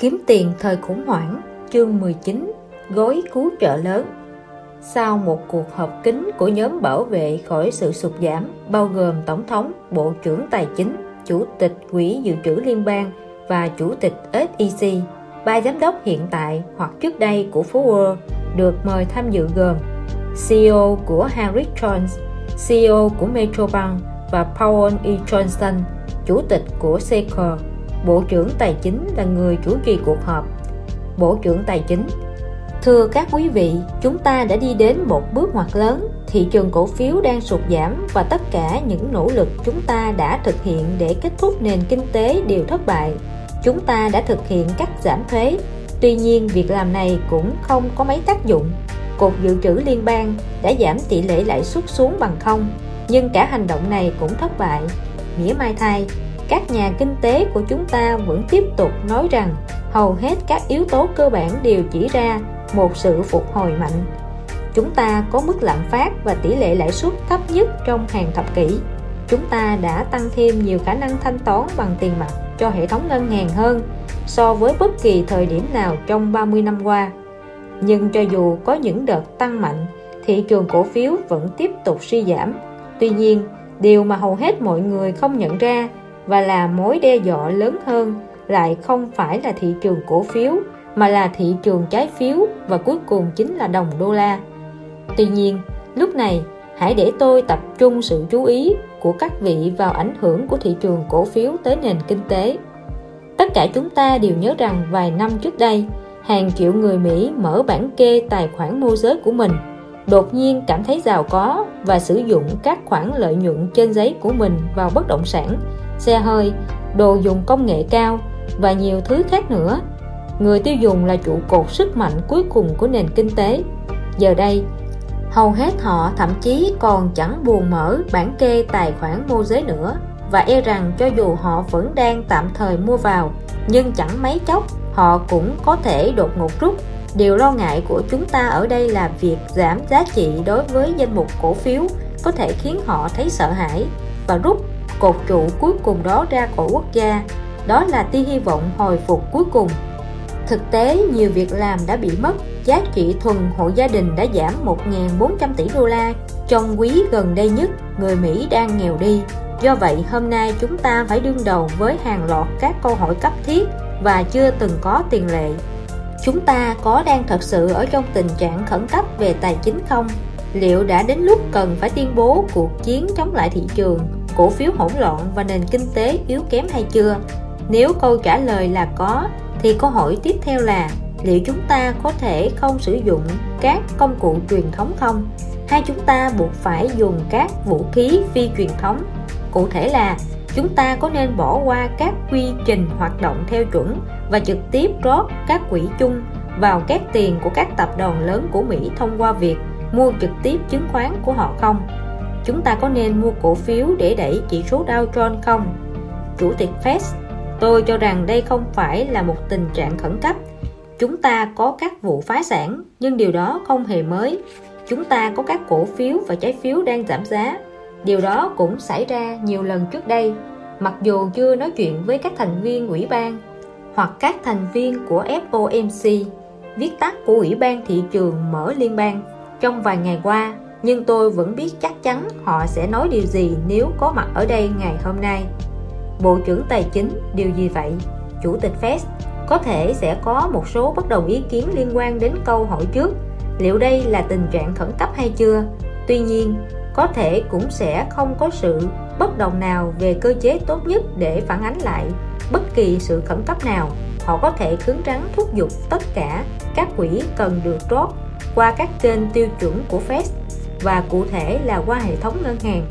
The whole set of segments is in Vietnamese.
Kiếm tiền thời khủng hoảng Chương 19 Gói cứu trợ lớn Sau một cuộc họp kín của nhóm bảo vệ khỏi sự sụt giảm bao gồm Tổng thống, Bộ trưởng Tài chính, Chủ tịch Quỹ Dự trữ Liên bang và Chủ tịch SEC ba giám đốc hiện tại hoặc trước đây của phố được mời tham dự gồm CEO của Harris Jones, CEO của Metrobank và Paul E. Johnson, Chủ tịch của Sequoia Bộ trưởng Tài chính là người chủ trì cuộc họp. Bộ trưởng Tài chính Thưa các quý vị, chúng ta đã đi đến một bước ngoặt lớn. Thị trường cổ phiếu đang sụt giảm và tất cả những nỗ lực chúng ta đã thực hiện để kết thúc nền kinh tế đều thất bại. Chúng ta đã thực hiện cắt giảm thuế. Tuy nhiên, việc làm này cũng không có mấy tác dụng. Cục Dự trữ Liên bang đã giảm tỷ lệ lãi suất xuống bằng không, nhưng cả hành động này cũng thất bại. Nghĩa mai thay, các nhà kinh tế của chúng ta vẫn tiếp tục nói rằng hầu hết các yếu tố cơ bản đều chỉ ra một sự phục hồi mạnh. Chúng ta có mức lạm phát và tỷ lệ lãi suất thấp nhất trong hàng thập kỷ. Chúng ta đã tăng thêm nhiều khả năng thanh toán bằng tiền mặt cho hệ thống ngân hàng hơn so với bất kỳ thời điểm nào trong 30 năm qua. Nhưng cho dù có những đợt tăng mạnh, thị trường cổ phiếu vẫn tiếp tục suy giảm. Tuy nhiên, điều mà hầu hết mọi người không nhận ra và là mối đe dọa lớn hơn lại không phải là thị trường cổ phiếu mà là thị trường trái phiếu và cuối cùng chính là đồng đô la. Tuy nhiên, lúc này hãy để tôi tập trung sự chú ý của các vị vào ảnh hưởng của thị trường cổ phiếu tới nền kinh tế. Tất cả chúng ta đều nhớ rằng vài năm trước đây, hàng triệu người Mỹ mở bản kê tài khoản môi giới của mình, đột nhiên cảm thấy giàu có và sử dụng các khoản lợi nhuận trên giấy của mình vào bất động sản xe hơi, đồ dùng công nghệ cao và nhiều thứ khác nữa. Người tiêu dùng là trụ cột sức mạnh cuối cùng của nền kinh tế. Giờ đây, hầu hết họ thậm chí còn chẳng buồn mở bản kê tài khoản môi giới nữa và e rằng cho dù họ vẫn đang tạm thời mua vào nhưng chẳng mấy chốc họ cũng có thể đột ngột rút điều lo ngại của chúng ta ở đây là việc giảm giá trị đối với danh mục cổ phiếu có thể khiến họ thấy sợ hãi và rút cột trụ cuối cùng đó ra khỏi quốc gia. Đó là tia hy vọng hồi phục cuối cùng. Thực tế, nhiều việc làm đã bị mất. Giá trị thuần hộ gia đình đã giảm 1.400 tỷ đô la. Trong quý gần đây nhất, người Mỹ đang nghèo đi. Do vậy, hôm nay chúng ta phải đương đầu với hàng loạt các câu hỏi cấp thiết và chưa từng có tiền lệ. Chúng ta có đang thật sự ở trong tình trạng khẩn cấp về tài chính không? Liệu đã đến lúc cần phải tuyên bố cuộc chiến chống lại thị trường? Cổ phiếu hỗn loạn và nền kinh tế yếu kém hay chưa? Nếu câu trả lời là có, thì câu hỏi tiếp theo là liệu chúng ta có thể không sử dụng các công cụ truyền thống không? Hay chúng ta buộc phải dùng các vũ khí phi truyền thống? Cụ thể là chúng ta có nên bỏ qua các quy trình hoạt động theo chuẩn và trực tiếp rót các quỹ chung vào các tiền của các tập đoàn lớn của Mỹ thông qua việc mua trực tiếp chứng khoán của họ không? Chúng ta có nên mua cổ phiếu để đẩy chỉ số Dow Jones không? Chủ tịch Fed, tôi cho rằng đây không phải là một tình trạng khẩn cấp. Chúng ta có các vụ phá sản, nhưng điều đó không hề mới. Chúng ta có các cổ phiếu và trái phiếu đang giảm giá. Điều đó cũng xảy ra nhiều lần trước đây, mặc dù chưa nói chuyện với các thành viên ủy ban hoặc các thành viên của FOMC, viết tắt của Ủy ban Thị trường Mở Liên bang. Trong vài ngày qua, nhưng tôi vẫn biết chắc chắn họ sẽ nói điều gì nếu có mặt ở đây ngày hôm nay. Bộ trưởng Tài chính, điều gì vậy? Chủ tịch Fed, có thể sẽ có một số bất đồng ý kiến liên quan đến câu hỏi trước liệu đây là tình trạng khẩn cấp hay chưa tuy nhiên, có thể cũng sẽ không có sự bất đồng nào về cơ chế tốt nhất để phản ánh lại bất kỳ sự khẩn cấp nào họ có thể cứng rắn thúc giục tất cả các quỹ cần được rót qua các kênh tiêu chuẩn của Fed và cụ thể là qua hệ thống ngân hàng,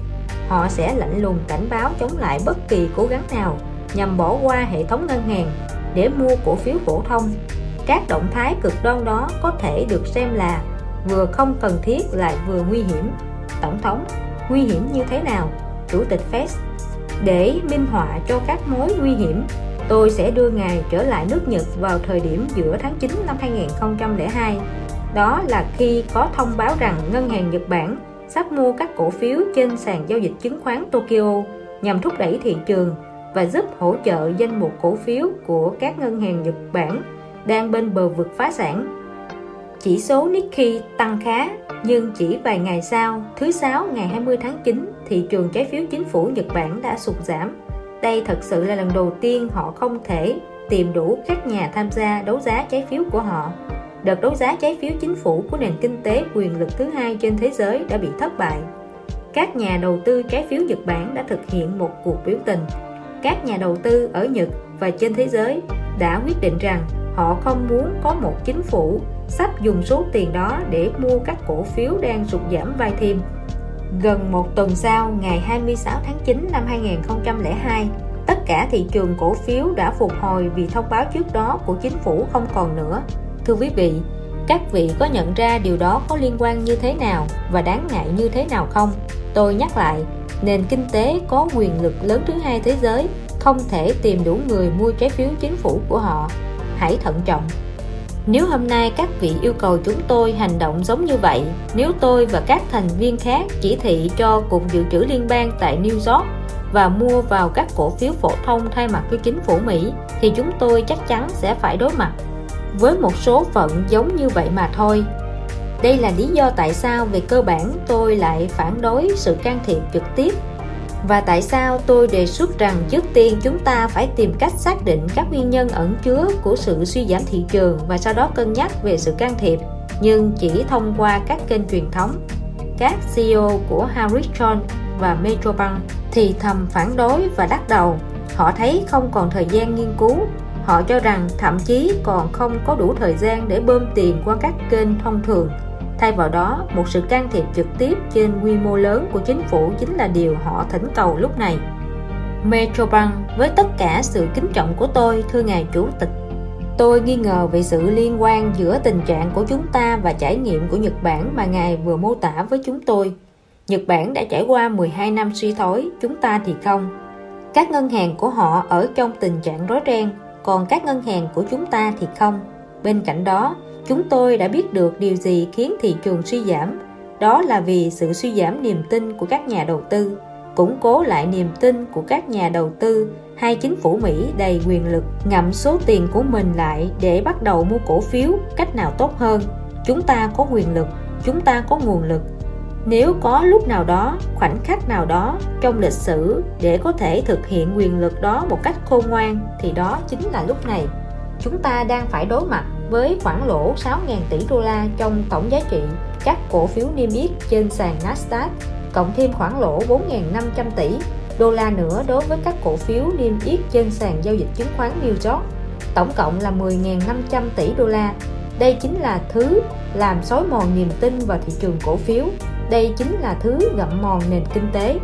họ sẽ lạnh lùng cảnh báo chống lại bất kỳ cố gắng nào nhằm bỏ qua hệ thống ngân hàng để mua cổ phiếu phổ thông. Các động thái cực đoan đó có thể được xem là vừa không cần thiết lại vừa nguy hiểm. Tổng thống, nguy hiểm như thế nào? Chủ tịch Fed, để minh họa cho các mối nguy hiểm, tôi sẽ đưa ngài trở lại nước Nhật vào thời điểm giữa tháng 9 năm 2002 đó là khi có thông báo rằng ngân hàng Nhật Bản sắp mua các cổ phiếu trên sàn giao dịch chứng khoán Tokyo nhằm thúc đẩy thị trường và giúp hỗ trợ danh mục cổ phiếu của các ngân hàng Nhật Bản đang bên bờ vực phá sản. Chỉ số Nikkei tăng khá, nhưng chỉ vài ngày sau, thứ Sáu ngày 20 tháng 9, thị trường trái phiếu chính phủ Nhật Bản đã sụt giảm. Đây thật sự là lần đầu tiên họ không thể tìm đủ các nhà tham gia đấu giá trái phiếu của họ. Đợt đấu giá trái phiếu chính phủ của nền kinh tế quyền lực thứ hai trên thế giới đã bị thất bại. Các nhà đầu tư trái phiếu Nhật Bản đã thực hiện một cuộc biểu tình. Các nhà đầu tư ở Nhật và trên thế giới đã quyết định rằng họ không muốn có một chính phủ sắp dùng số tiền đó để mua các cổ phiếu đang sụt giảm vai thêm. Gần một tuần sau, ngày 26 tháng 9 năm 2002, tất cả thị trường cổ phiếu đã phục hồi vì thông báo trước đó của chính phủ không còn nữa. Thưa quý vị, các vị có nhận ra điều đó có liên quan như thế nào và đáng ngại như thế nào không? Tôi nhắc lại, nền kinh tế có quyền lực lớn thứ hai thế giới không thể tìm đủ người mua trái phiếu chính phủ của họ. Hãy thận trọng. Nếu hôm nay các vị yêu cầu chúng tôi hành động giống như vậy, nếu tôi và các thành viên khác chỉ thị cho Cục Dự trữ Liên bang tại New York và mua vào các cổ phiếu phổ thông thay mặt cho chính phủ Mỹ, thì chúng tôi chắc chắn sẽ phải đối mặt với một số phận giống như vậy mà thôi. Đây là lý do tại sao về cơ bản tôi lại phản đối sự can thiệp trực tiếp và tại sao tôi đề xuất rằng trước tiên chúng ta phải tìm cách xác định các nguyên nhân ẩn chứa của sự suy giảm thị trường và sau đó cân nhắc về sự can thiệp, nhưng chỉ thông qua các kênh truyền thống. Các CEO của Harrison và Metrobank thì thầm phản đối và đắc đầu. Họ thấy không còn thời gian nghiên cứu họ cho rằng thậm chí còn không có đủ thời gian để bơm tiền qua các kênh thông thường Thay vào đó, một sự can thiệp trực tiếp trên quy mô lớn của chính phủ chính là điều họ thỉnh cầu lúc này. Metrobank, với tất cả sự kính trọng của tôi, thưa ngài chủ tịch, tôi nghi ngờ về sự liên quan giữa tình trạng của chúng ta và trải nghiệm của Nhật Bản mà ngài vừa mô tả với chúng tôi. Nhật Bản đã trải qua 12 năm suy thoái, chúng ta thì không. Các ngân hàng của họ ở trong tình trạng rối ren, còn các ngân hàng của chúng ta thì không. Bên cạnh đó, Chúng tôi đã biết được điều gì khiến thị trường suy giảm, đó là vì sự suy giảm niềm tin của các nhà đầu tư, củng cố lại niềm tin của các nhà đầu tư hay chính phủ Mỹ đầy quyền lực ngậm số tiền của mình lại để bắt đầu mua cổ phiếu cách nào tốt hơn. Chúng ta có quyền lực, chúng ta có nguồn lực. Nếu có lúc nào đó, khoảnh khắc nào đó trong lịch sử để có thể thực hiện quyền lực đó một cách khôn ngoan thì đó chính là lúc này. Chúng ta đang phải đối mặt với khoản lỗ 6.000 tỷ đô la trong tổng giá trị các cổ phiếu niêm yết trên sàn Nasdaq, cộng thêm khoản lỗ 4.500 tỷ đô la nữa đối với các cổ phiếu niêm yết trên sàn giao dịch chứng khoán New York. Tổng cộng là 10.500 tỷ đô la. Đây chính là thứ làm xói mòn niềm tin vào thị trường cổ phiếu. Đây chính là thứ gặm mòn nền kinh tế.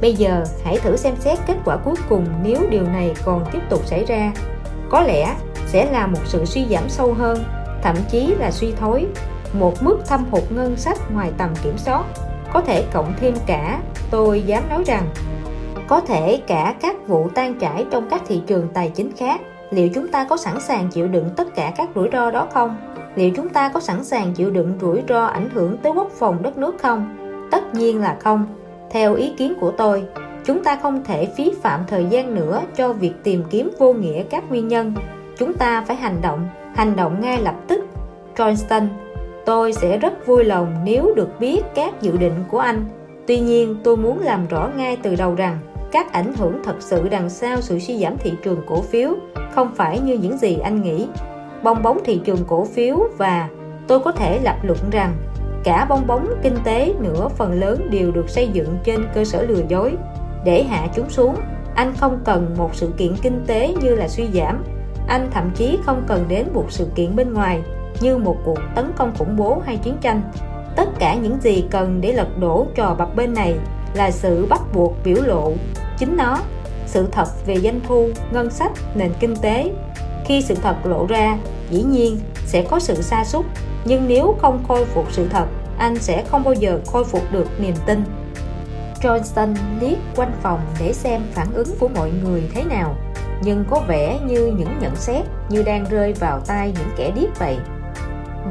Bây giờ hãy thử xem xét kết quả cuối cùng nếu điều này còn tiếp tục xảy ra. Có lẽ sẽ là một sự suy giảm sâu hơn, thậm chí là suy thoái, một mức thâm hụt ngân sách ngoài tầm kiểm soát. Có thể cộng thêm cả, tôi dám nói rằng, có thể cả các vụ tan chảy trong các thị trường tài chính khác. Liệu chúng ta có sẵn sàng chịu đựng tất cả các rủi ro đó không? Liệu chúng ta có sẵn sàng chịu đựng rủi ro ảnh hưởng tới quốc phòng đất nước không? Tất nhiên là không. Theo ý kiến của tôi, chúng ta không thể phí phạm thời gian nữa cho việc tìm kiếm vô nghĩa các nguyên nhân chúng ta phải hành động hành động ngay lập tức Johnston tôi sẽ rất vui lòng nếu được biết các dự định của anh tuy nhiên tôi muốn làm rõ ngay từ đầu rằng các ảnh hưởng thật sự đằng sau sự suy giảm thị trường cổ phiếu không phải như những gì anh nghĩ bong bóng thị trường cổ phiếu và tôi có thể lập luận rằng cả bong bóng kinh tế nửa phần lớn đều được xây dựng trên cơ sở lừa dối, để hạ chúng xuống. Anh không cần một sự kiện kinh tế như là suy giảm. Anh thậm chí không cần đến một sự kiện bên ngoài, như một cuộc tấn công khủng bố hay chiến tranh. Tất cả những gì cần để lật đổ trò bập bên này là sự bắt buộc biểu lộ chính nó, sự thật về doanh thu, ngân sách, nền kinh tế khi sự thật lộ ra, dĩ nhiên sẽ có sự sa sút. Nhưng nếu không khôi phục sự thật, anh sẽ không bao giờ khôi phục được niềm tin. Johnston liếc quanh phòng để xem phản ứng của mọi người thế nào. Nhưng có vẻ như những nhận xét như đang rơi vào tay những kẻ điếc vậy.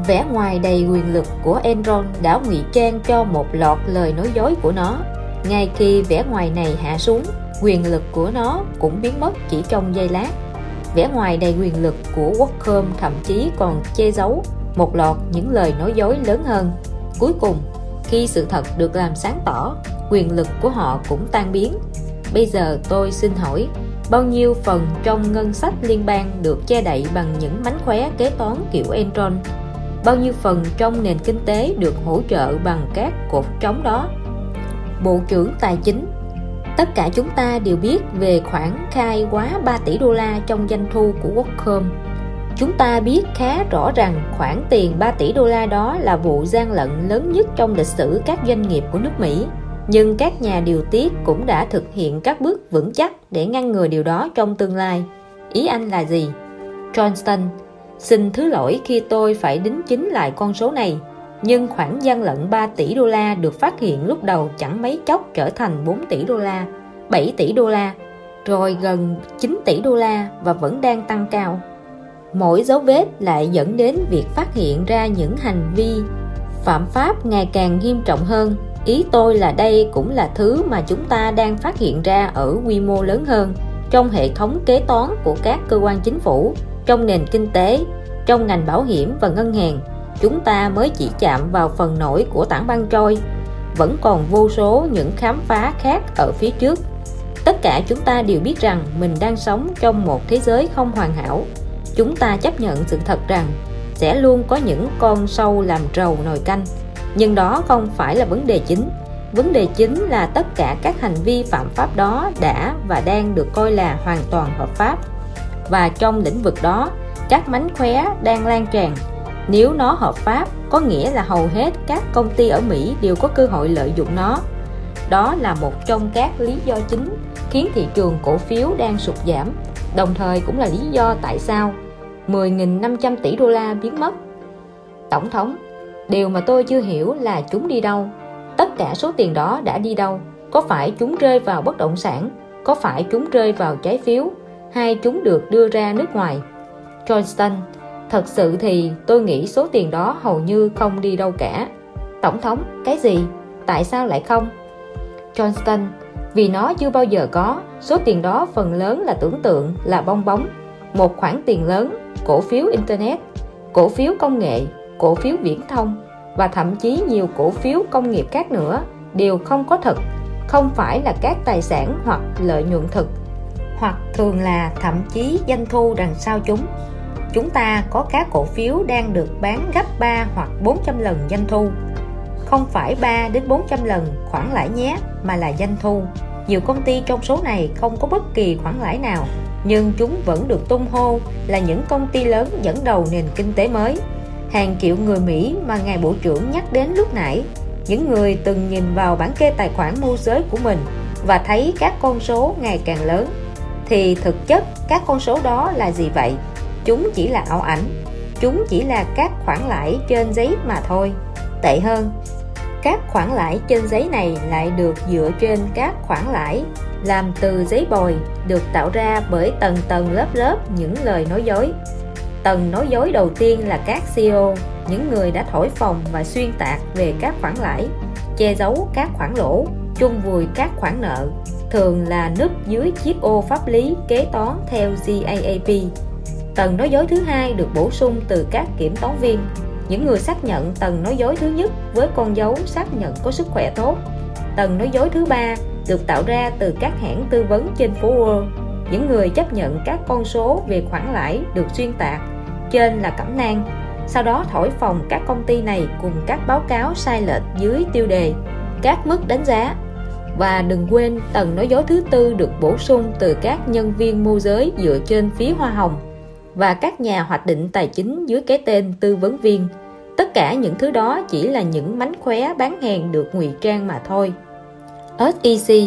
Vẻ ngoài đầy quyền lực của Enron đã ngụy trang cho một loạt lời nói dối của nó. Ngay khi vẻ ngoài này hạ xuống, quyền lực của nó cũng biến mất chỉ trong giây lát vẻ ngoài đầy quyền lực của Wacom thậm chí còn che giấu một loạt những lời nói dối lớn hơn. Cuối cùng, khi sự thật được làm sáng tỏ, quyền lực của họ cũng tan biến. Bây giờ tôi xin hỏi, bao nhiêu phần trong ngân sách liên bang được che đậy bằng những mánh khóe kế toán kiểu Enron? Bao nhiêu phần trong nền kinh tế được hỗ trợ bằng các cột trống đó? Bộ trưởng Tài chính Tất cả chúng ta đều biết về khoản khai quá 3 tỷ đô la trong doanh thu của Qualcomm Chúng ta biết khá rõ rằng khoản tiền 3 tỷ đô la đó là vụ gian lận lớn nhất trong lịch sử các doanh nghiệp của nước Mỹ nhưng các nhà điều tiết cũng đã thực hiện các bước vững chắc để ngăn ngừa điều đó trong tương lai. Ý anh là gì? Johnston, xin thứ lỗi khi tôi phải đính chính lại con số này, nhưng khoản gian lận 3 tỷ đô la được phát hiện lúc đầu chẳng mấy chốc trở thành 4 tỷ đô la, 7 tỷ đô la, rồi gần 9 tỷ đô la và vẫn đang tăng cao. Mỗi dấu vết lại dẫn đến việc phát hiện ra những hành vi phạm pháp ngày càng nghiêm trọng hơn ý tôi là đây cũng là thứ mà chúng ta đang phát hiện ra ở quy mô lớn hơn trong hệ thống kế toán của các cơ quan chính phủ trong nền kinh tế trong ngành bảo hiểm và ngân hàng chúng ta mới chỉ chạm vào phần nổi của tảng băng trôi. Vẫn còn vô số những khám phá khác ở phía trước. Tất cả chúng ta đều biết rằng mình đang sống trong một thế giới không hoàn hảo. Chúng ta chấp nhận sự thật rằng sẽ luôn có những con sâu làm trầu nồi canh. Nhưng đó không phải là vấn đề chính. Vấn đề chính là tất cả các hành vi phạm pháp đó đã và đang được coi là hoàn toàn hợp pháp. Và trong lĩnh vực đó, các mánh khóe đang lan tràn nếu nó hợp pháp, có nghĩa là hầu hết các công ty ở Mỹ đều có cơ hội lợi dụng nó. Đó là một trong các lý do chính khiến thị trường cổ phiếu đang sụt giảm, đồng thời cũng là lý do tại sao 10.500 tỷ đô la biến mất. Tổng thống, Điều mà tôi chưa hiểu là chúng đi đâu? Tất cả số tiền đó đã đi đâu? Có phải chúng rơi vào bất động sản? Có phải chúng rơi vào trái phiếu? Hay chúng được đưa ra nước ngoài? Johnston Thật sự thì tôi nghĩ số tiền đó hầu như không đi đâu cả Tổng thống, cái gì? Tại sao lại không? Johnston Vì nó chưa bao giờ có Số tiền đó phần lớn là tưởng tượng, là bong bóng Một khoản tiền lớn, cổ phiếu Internet Cổ phiếu công nghệ cổ phiếu viễn thông và thậm chí nhiều cổ phiếu công nghiệp khác nữa đều không có thật không phải là các tài sản hoặc lợi nhuận thực hoặc thường là thậm chí doanh thu đằng sau chúng chúng ta có các cổ phiếu đang được bán gấp 3 hoặc 400 lần doanh thu. Không phải 3 đến 400 lần khoản lãi nhé, mà là doanh thu. Nhiều công ty trong số này không có bất kỳ khoản lãi nào, nhưng chúng vẫn được tung hô là những công ty lớn dẫn đầu nền kinh tế mới. Hàng triệu người Mỹ mà Ngài Bộ trưởng nhắc đến lúc nãy, những người từng nhìn vào bản kê tài khoản môi giới của mình và thấy các con số ngày càng lớn, thì thực chất các con số đó là gì vậy? Chúng chỉ là ảo ảnh. Chúng chỉ là các khoản lãi trên giấy mà thôi. Tệ hơn các khoản lãi trên giấy này lại được dựa trên các khoản lãi làm từ giấy bồi được tạo ra bởi tầng tầng lớp lớp những lời nói dối. Tầng nói dối đầu tiên là các CEO, những người đã thổi phồng và xuyên tạc về các khoản lãi, che giấu các khoản lỗ, chung vùi các khoản nợ, thường là núp dưới chiếc ô pháp lý kế toán theo GAAP. Tầng nói dối thứ hai được bổ sung từ các kiểm toán viên, những người xác nhận tầng nói dối thứ nhất với con dấu xác nhận có sức khỏe tốt. Tầng nói dối thứ ba được tạo ra từ các hãng tư vấn trên phố Wall, những người chấp nhận các con số về khoản lãi được xuyên tạc trên là cẩm nang. Sau đó thổi phòng các công ty này cùng các báo cáo sai lệch dưới tiêu đề các mức đánh giá. Và đừng quên tầng nói dối thứ tư được bổ sung từ các nhân viên môi giới dựa trên phí hoa hồng và các nhà hoạch định tài chính dưới cái tên tư vấn viên. Tất cả những thứ đó chỉ là những mánh khóe bán hàng được ngụy trang mà thôi. SEC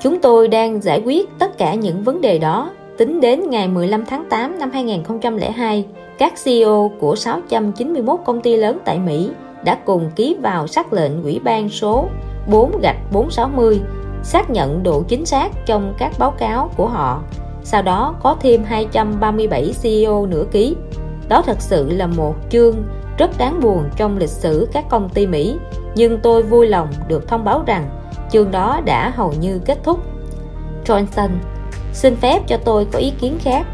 chúng tôi đang giải quyết tất cả những vấn đề đó. Tính đến ngày 15 tháng 8 năm 2002 các CEO của 691 công ty lớn tại Mỹ đã cùng ký vào xác lệnh ủy ban số 4 gạch 460 xác nhận độ chính xác trong các báo cáo của họ. Sau đó có thêm 237 CEO nữa ký. Đó thật sự là một chương rất đáng buồn trong lịch sử các công ty Mỹ, nhưng tôi vui lòng được thông báo rằng chương đó đã hầu như kết thúc. Johnson xin phép cho tôi có ý kiến khác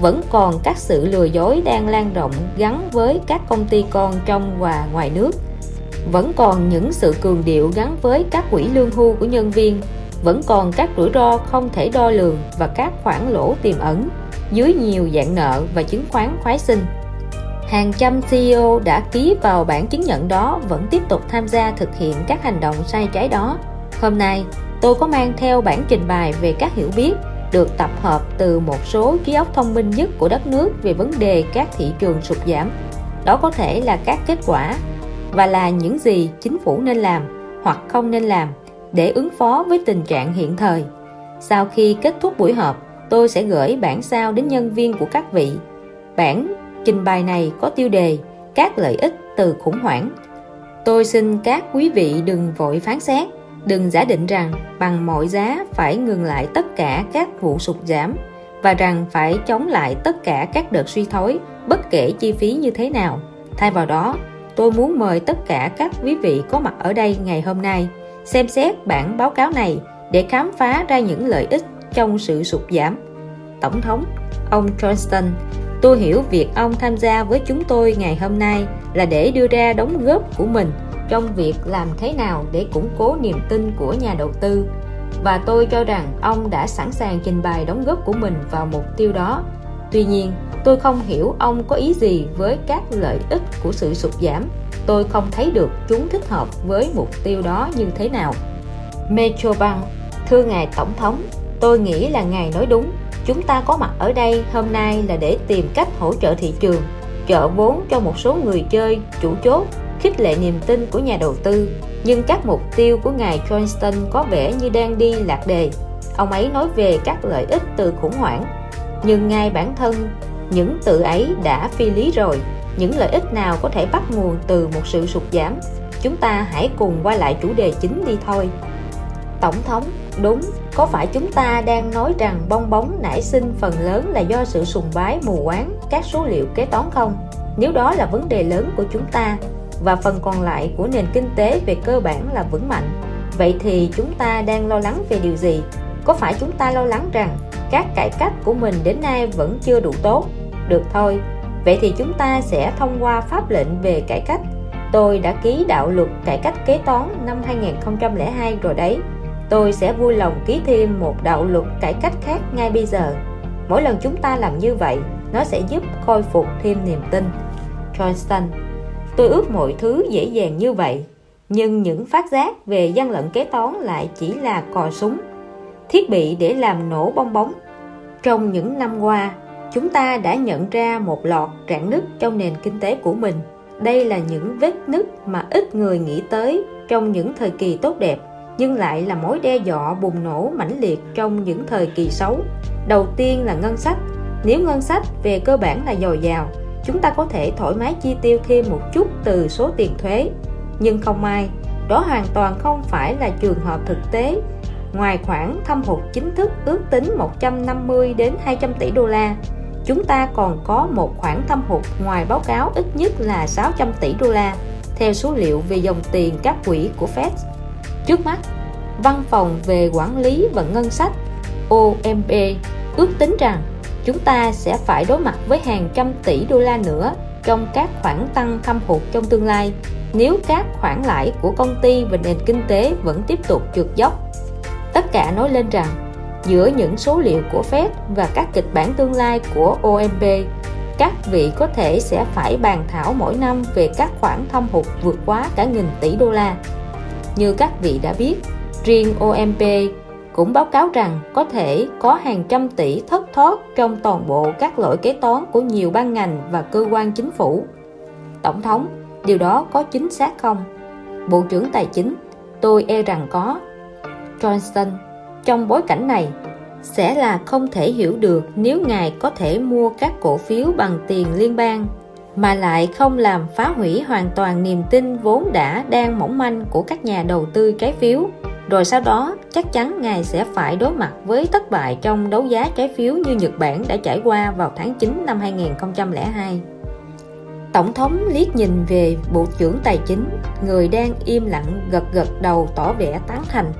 vẫn còn các sự lừa dối đang lan rộng gắn với các công ty con trong và ngoài nước vẫn còn những sự cường điệu gắn với các quỹ lương hưu của nhân viên vẫn còn các rủi ro không thể đo lường và các khoản lỗ tiềm ẩn dưới nhiều dạng nợ và chứng khoán khoái sinh. Hàng trăm CEO đã ký vào bản chứng nhận đó vẫn tiếp tục tham gia thực hiện các hành động sai trái đó. Hôm nay, tôi có mang theo bản trình bày về các hiểu biết được tập hợp từ một số trí óc thông minh nhất của đất nước về vấn đề các thị trường sụt giảm. Đó có thể là các kết quả và là những gì chính phủ nên làm hoặc không nên làm để ứng phó với tình trạng hiện thời. Sau khi kết thúc buổi họp, tôi sẽ gửi bản sao đến nhân viên của các vị. Bản trình bày này có tiêu đề các lợi ích từ khủng hoảng tôi xin các quý vị đừng vội phán xét, đừng giả định rằng bằng mọi giá phải ngừng lại tất cả các vụ sụt giảm và rằng phải chống lại tất cả các đợt suy thoái bất kể chi phí như thế nào. Thay vào đó, tôi muốn mời tất cả các quý vị có mặt ở đây ngày hôm nay xem xét bản báo cáo này để khám phá ra những lợi ích trong sự sụt giảm. Tổng thống, ông Johnston, tôi hiểu việc ông tham gia với chúng tôi ngày hôm nay là để đưa ra đóng góp của mình trong việc làm thế nào để củng cố niềm tin của nhà đầu tư. Và tôi cho rằng ông đã sẵn sàng trình bày đóng góp của mình vào mục tiêu đó. Tuy nhiên, tôi không hiểu ông có ý gì với các lợi ích của sự sụt giảm tôi không thấy được chúng thích hợp với mục tiêu đó như thế nào. Metrobank thưa ngài tổng thống, tôi nghĩ là ngài nói đúng. Chúng ta có mặt ở đây hôm nay là để tìm cách hỗ trợ thị trường trợ vốn cho một số người chơi, chủ chốt, khích lệ niềm tin của nhà đầu tư. Nhưng các mục tiêu của ngài Johnston có vẻ như đang đi lạc đề. Ông ấy nói về các lợi ích từ khủng hoảng. Nhưng ngay bản thân, những từ ấy đã phi lý rồi những lợi ích nào có thể bắt nguồn từ một sự sụt giảm? Chúng ta hãy cùng quay lại chủ đề chính đi thôi. Tổng thống, đúng, có phải chúng ta đang nói rằng bong bóng nảy sinh phần lớn là do sự sùng bái, mù quáng, các số liệu kế toán không? Nếu đó là vấn đề lớn của chúng ta, và phần còn lại của nền kinh tế về cơ bản là vững mạnh, vậy thì chúng ta đang lo lắng về điều gì? Có phải chúng ta lo lắng rằng các cải cách của mình đến nay vẫn chưa đủ tốt? Được thôi vậy thì chúng ta sẽ thông qua pháp lệnh về cải cách. Tôi đã ký đạo luật cải cách kế toán năm 2002 rồi đấy. Tôi sẽ vui lòng ký thêm một đạo luật cải cách khác ngay bây giờ. Mỗi lần chúng ta làm như vậy, nó sẽ giúp khôi phục thêm niềm tin. Johnston, tôi ước mọi thứ dễ dàng như vậy, nhưng những phát giác về gian lận kế toán lại chỉ là cò súng, thiết bị để làm nổ bong bóng. Trong những năm qua chúng ta đã nhận ra một loạt rạn nứt trong nền kinh tế của mình. Đây là những vết nứt mà ít người nghĩ tới trong những thời kỳ tốt đẹp, nhưng lại là mối đe dọa bùng nổ mãnh liệt trong những thời kỳ xấu. Đầu tiên là ngân sách. Nếu ngân sách về cơ bản là dồi dào, chúng ta có thể thoải mái chi tiêu thêm một chút từ số tiền thuế. Nhưng không may đó hoàn toàn không phải là trường hợp thực tế. Ngoài khoản thâm hụt chính thức ước tính 150 đến 200 tỷ đô la chúng ta còn có một khoản thâm hụt ngoài báo cáo ít nhất là 600 tỷ đô la, theo số liệu về dòng tiền các quỹ của Fed trước mắt, Văn phòng về quản lý và ngân sách OMB ước tính rằng chúng ta sẽ phải đối mặt với hàng trăm tỷ đô la nữa trong các khoản tăng thâm hụt trong tương lai, nếu các khoản lãi của công ty và nền kinh tế vẫn tiếp tục trượt dốc. Tất cả nói lên rằng giữa những số liệu của Fed và các kịch bản tương lai của OMB, các vị có thể sẽ phải bàn thảo mỗi năm về các khoản thâm hụt vượt quá cả nghìn tỷ đô la. Như các vị đã biết, riêng OMB cũng báo cáo rằng có thể có hàng trăm tỷ thất thoát trong toàn bộ các lỗi kế toán của nhiều ban ngành và cơ quan chính phủ. Tổng thống, điều đó có chính xác không? Bộ trưởng Tài chính, tôi e rằng có. Johnson trong bối cảnh này, sẽ là không thể hiểu được nếu ngài có thể mua các cổ phiếu bằng tiền liên bang mà lại không làm phá hủy hoàn toàn niềm tin vốn đã đang mỏng manh của các nhà đầu tư trái phiếu rồi sau đó chắc chắn ngài sẽ phải đối mặt với thất bại trong đấu giá trái phiếu như Nhật Bản đã trải qua vào tháng 9 năm 2002. Tổng thống liếc nhìn về Bộ trưởng Tài chính, người đang im lặng gật gật đầu tỏ vẻ tán thành.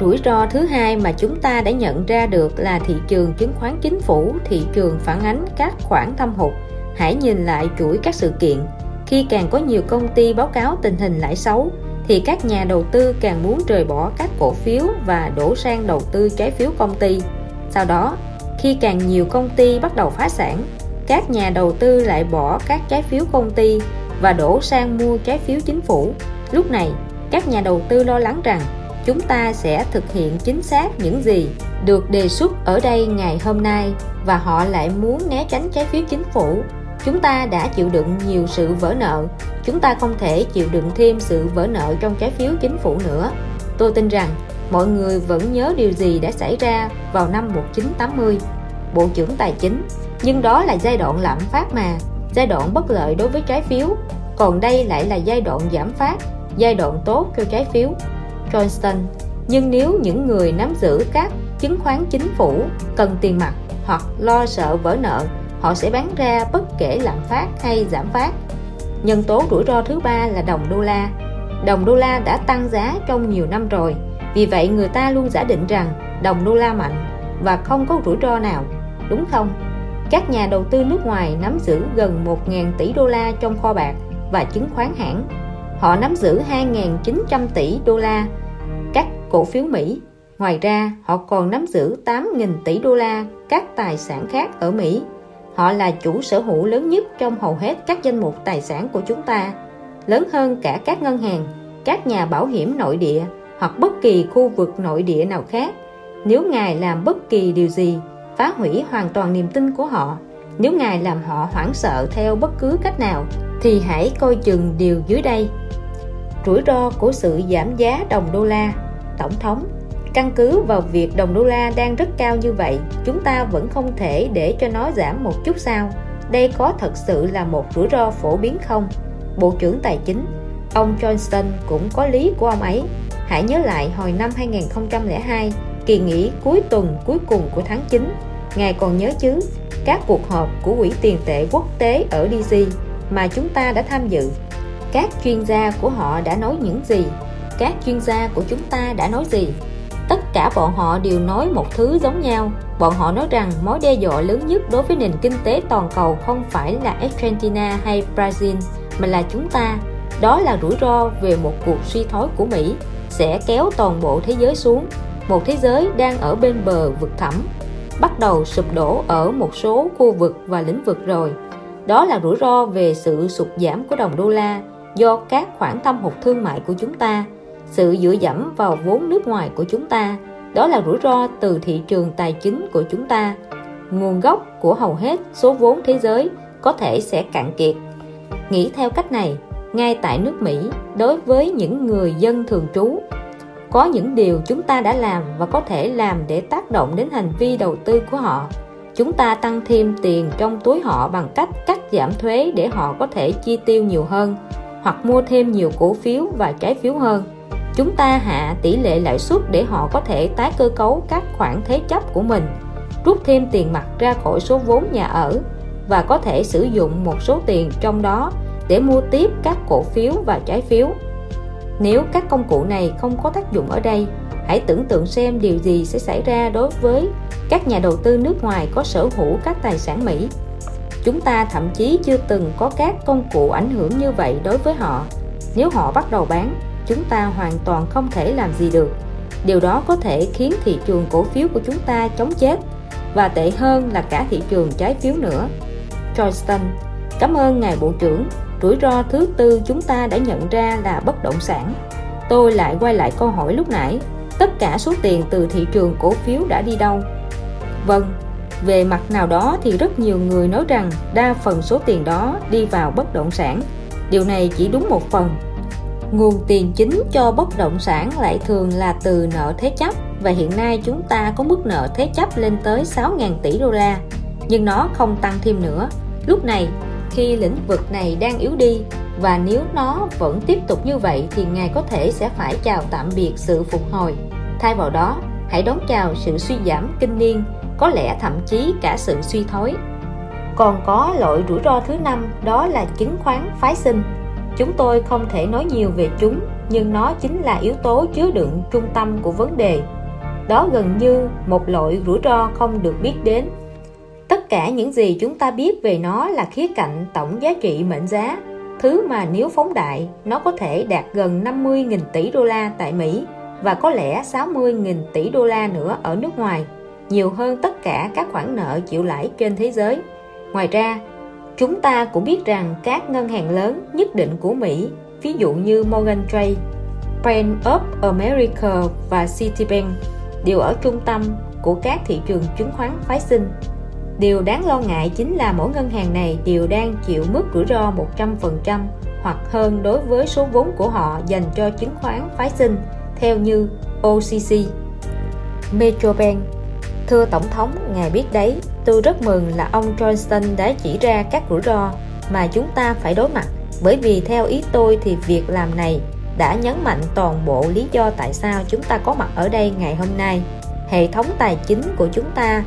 Rủi ro thứ hai mà chúng ta đã nhận ra được là thị trường chứng khoán chính phủ, thị trường phản ánh các khoản thâm hụt. Hãy nhìn lại chuỗi các sự kiện. Khi càng có nhiều công ty báo cáo tình hình lãi xấu, thì các nhà đầu tư càng muốn rời bỏ các cổ phiếu và đổ sang đầu tư trái phiếu công ty. Sau đó, khi càng nhiều công ty bắt đầu phá sản, các nhà đầu tư lại bỏ các trái phiếu công ty và đổ sang mua trái phiếu chính phủ. Lúc này, các nhà đầu tư lo lắng rằng chúng ta sẽ thực hiện chính xác những gì được đề xuất ở đây ngày hôm nay. Và họ lại muốn né tránh trái phiếu chính phủ. Chúng ta đã chịu đựng nhiều sự vỡ nợ. Chúng ta không thể chịu đựng thêm sự vỡ nợ trong trái phiếu chính phủ nữa. Tôi tin rằng, mọi người vẫn nhớ điều gì đã xảy ra vào năm 1980 Bộ trưởng Tài chính, nhưng đó là giai đoạn lạm phát mà, giai đoạn bất lợi đối với trái phiếu. Còn đây lại là giai đoạn giảm phát, giai đoạn tốt cho trái phiếu. Johnston. Nhưng nếu những người nắm giữ các chứng khoán chính phủ cần tiền mặt hoặc lo sợ vỡ nợ, họ sẽ bán ra bất kể lạm phát hay giảm phát. Nhân tố rủi ro thứ ba là đồng đô la. Đồng đô la đã tăng giá trong nhiều năm rồi. Vì vậy, người ta luôn giả định rằng đồng đô la mạnh và không có rủi ro nào, đúng không? Các nhà đầu tư nước ngoài nắm giữ gần 1.000 tỷ đô la trong kho bạc và chứng khoán hãng họ nắm giữ 2.900 tỷ đô la các cổ phiếu Mỹ ngoài ra họ còn nắm giữ 8.000 tỷ đô la các tài sản khác ở Mỹ Họ là chủ sở hữu lớn nhất trong hầu hết các danh mục tài sản của chúng ta, lớn hơn cả các ngân hàng, các nhà bảo hiểm nội địa hoặc bất kỳ khu vực nội địa nào khác. Nếu Ngài làm bất kỳ điều gì, phá hủy hoàn toàn niềm tin của họ, nếu Ngài làm họ hoảng sợ theo bất cứ cách nào, thì hãy coi chừng điều dưới đây. Rủi ro của sự giảm giá đồng đô la Tổng thống Căn cứ vào việc đồng đô la đang rất cao như vậy, chúng ta vẫn không thể để cho nó giảm một chút sao? Đây có thật sự là một rủi ro phổ biến không? Bộ trưởng Tài chính, ông Johnston cũng có lý của ông ấy. Hãy nhớ lại hồi năm 2002, kỳ nghỉ cuối tuần cuối cùng của tháng 9, Ngài còn nhớ chứ, các cuộc họp của Quỹ tiền tệ quốc tế ở DC mà chúng ta đã tham dự. Các chuyên gia của họ đã nói những gì? Các chuyên gia của chúng ta đã nói gì? tất cả bọn họ đều nói một thứ giống nhau bọn họ nói rằng mối đe dọa lớn nhất đối với nền kinh tế toàn cầu không phải là Argentina hay Brazil, mà là chúng ta đó là rủi ro về một cuộc suy thoái của Mỹ, sẽ kéo toàn bộ thế giới xuống một thế giới đang ở bên bờ vực thẳm, bắt đầu sụp đổ ở một số khu vực và lĩnh vực rồi đó là rủi ro về sự sụt giảm của đồng đô la do các khoản thâm hụt thương mại của chúng ta, sự dựa dẫm vào vốn nước ngoài của chúng ta. Đó là rủi ro từ thị trường tài chính của chúng ta. Nguồn gốc của hầu hết số vốn thế giới có thể sẽ cạn kiệt. Nghĩ theo cách này, ngay tại nước Mỹ, đối với những người dân thường trú, có những điều chúng ta đã làm và có thể làm để tác động đến hành vi đầu tư của họ chúng ta tăng thêm tiền trong túi họ bằng cách cắt giảm thuế để họ có thể chi tiêu nhiều hơn, hoặc mua thêm nhiều cổ phiếu và trái phiếu hơn. Chúng ta hạ tỷ lệ lãi suất để họ có thể tái cơ cấu các khoản thế chấp của mình, rút thêm tiền mặt ra khỏi số vốn nhà ở và có thể sử dụng một số tiền trong đó để mua tiếp các cổ phiếu và trái phiếu nếu các công cụ này không có tác dụng ở đây, hãy tưởng tượng xem điều gì sẽ xảy ra đối với các nhà đầu tư nước ngoài có sở hữu các tài sản Mỹ. Chúng ta thậm chí chưa từng có các công cụ ảnh hưởng như vậy đối với họ. Nếu họ bắt đầu bán, chúng ta hoàn toàn không thể làm gì được. Điều đó có thể khiến thị trường cổ phiếu của chúng ta chống chết, và tệ hơn là cả thị trường trái phiếu nữa. Johnston, cảm ơn ngài bộ trưởng rủi ro thứ tư chúng ta đã nhận ra là bất động sản. Tôi lại quay lại câu hỏi lúc nãy, tất cả số tiền từ thị trường cổ phiếu đã đi đâu? Vâng về mặt nào đó thì rất nhiều người nói rằng đa phần số tiền đó đi vào bất động sản. Điều này chỉ đúng một phần. Nguồn tiền chính cho bất động sản lại thường là từ nợ thế chấp, và hiện nay chúng ta có mức nợ thế chấp lên tới 6.000 tỷ đô la. Nhưng nó không tăng thêm nữa. Lúc này khi lĩnh vực này đang yếu đi. Và nếu nó vẫn tiếp tục như vậy thì ngài có thể sẽ phải chào tạm biệt sự phục hồi. Thay vào đó, hãy đón chào sự suy giảm kinh niên, có lẽ thậm chí cả sự suy thoái còn có loại rủi ro thứ năm, đó là chứng khoán phái sinh. Chúng tôi không thể nói nhiều về chúng, nhưng nó chính là yếu tố chứa đựng trung tâm của vấn đề. Đó gần như một loại rủi ro không được biết đến tất cả những gì chúng ta biết về nó là khía cạnh tổng giá trị mệnh giá thứ mà nếu phóng đại nó có thể đạt gần 50.000 tỷ đô la tại Mỹ và có lẽ 60.000 tỷ đô la nữa ở nước ngoài nhiều hơn tất cả các khoản nợ chịu lãi trên thế giới ngoài ra chúng ta cũng biết rằng các ngân hàng lớn nhất định của Mỹ ví dụ như Morgan Chase, Bank of America và Citibank đều ở trung tâm của các thị trường chứng khoán phái sinh. Điều đáng lo ngại chính là mỗi ngân hàng này đều đang chịu mức rủi ro 100% hoặc hơn đối với số vốn của họ dành cho chứng khoán phái sinh theo như OCC. Metrobank Thưa Tổng thống, Ngài biết đấy, tôi rất mừng là ông Johnston đã chỉ ra các rủi ro mà chúng ta phải đối mặt bởi vì theo ý tôi thì việc làm này đã nhấn mạnh toàn bộ lý do tại sao chúng ta có mặt ở đây ngày hôm nay hệ thống tài chính của chúng ta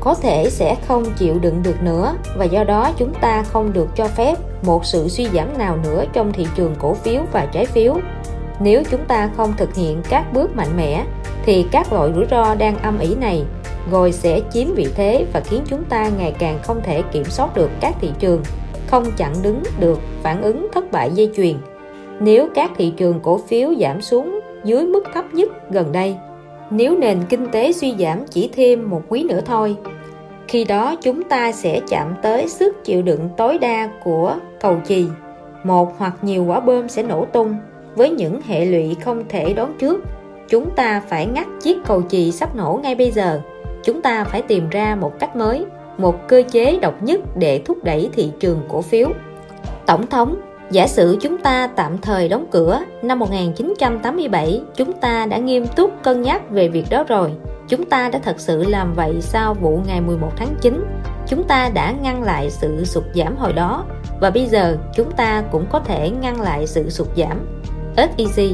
có thể sẽ không chịu đựng được nữa, và do đó chúng ta không được cho phép một sự suy giảm nào nữa trong thị trường cổ phiếu và trái phiếu. Nếu chúng ta không thực hiện các bước mạnh mẽ, thì các loại rủi ro đang âm ỉ này rồi sẽ chiếm vị thế và khiến chúng ta ngày càng không thể kiểm soát được các thị trường, không chặn đứng được phản ứng thất bại dây chuyền. Nếu các thị trường cổ phiếu giảm xuống dưới mức thấp nhất gần đây nếu nền kinh tế suy giảm chỉ thêm một quý nữa thôi, khi đó chúng ta sẽ chạm tới sức chịu đựng tối đa của cầu chì. Một hoặc nhiều quả bơm sẽ nổ tung. Với những hệ lụy không thể đoán trước, chúng ta phải ngắt chiếc cầu chì sắp nổ ngay bây giờ. Chúng ta phải tìm ra một cách mới, một cơ chế độc nhất để thúc đẩy thị trường cổ phiếu. Tổng thống Giả sử chúng ta tạm thời đóng cửa, năm 1987 chúng ta đã nghiêm túc cân nhắc về việc đó rồi. Chúng ta đã thật sự làm vậy sau vụ ngày 11 tháng 9 chúng ta đã ngăn lại sự sụt giảm hồi đó. Và bây giờ, chúng ta cũng có thể ngăn lại sự sụt giảm. SEC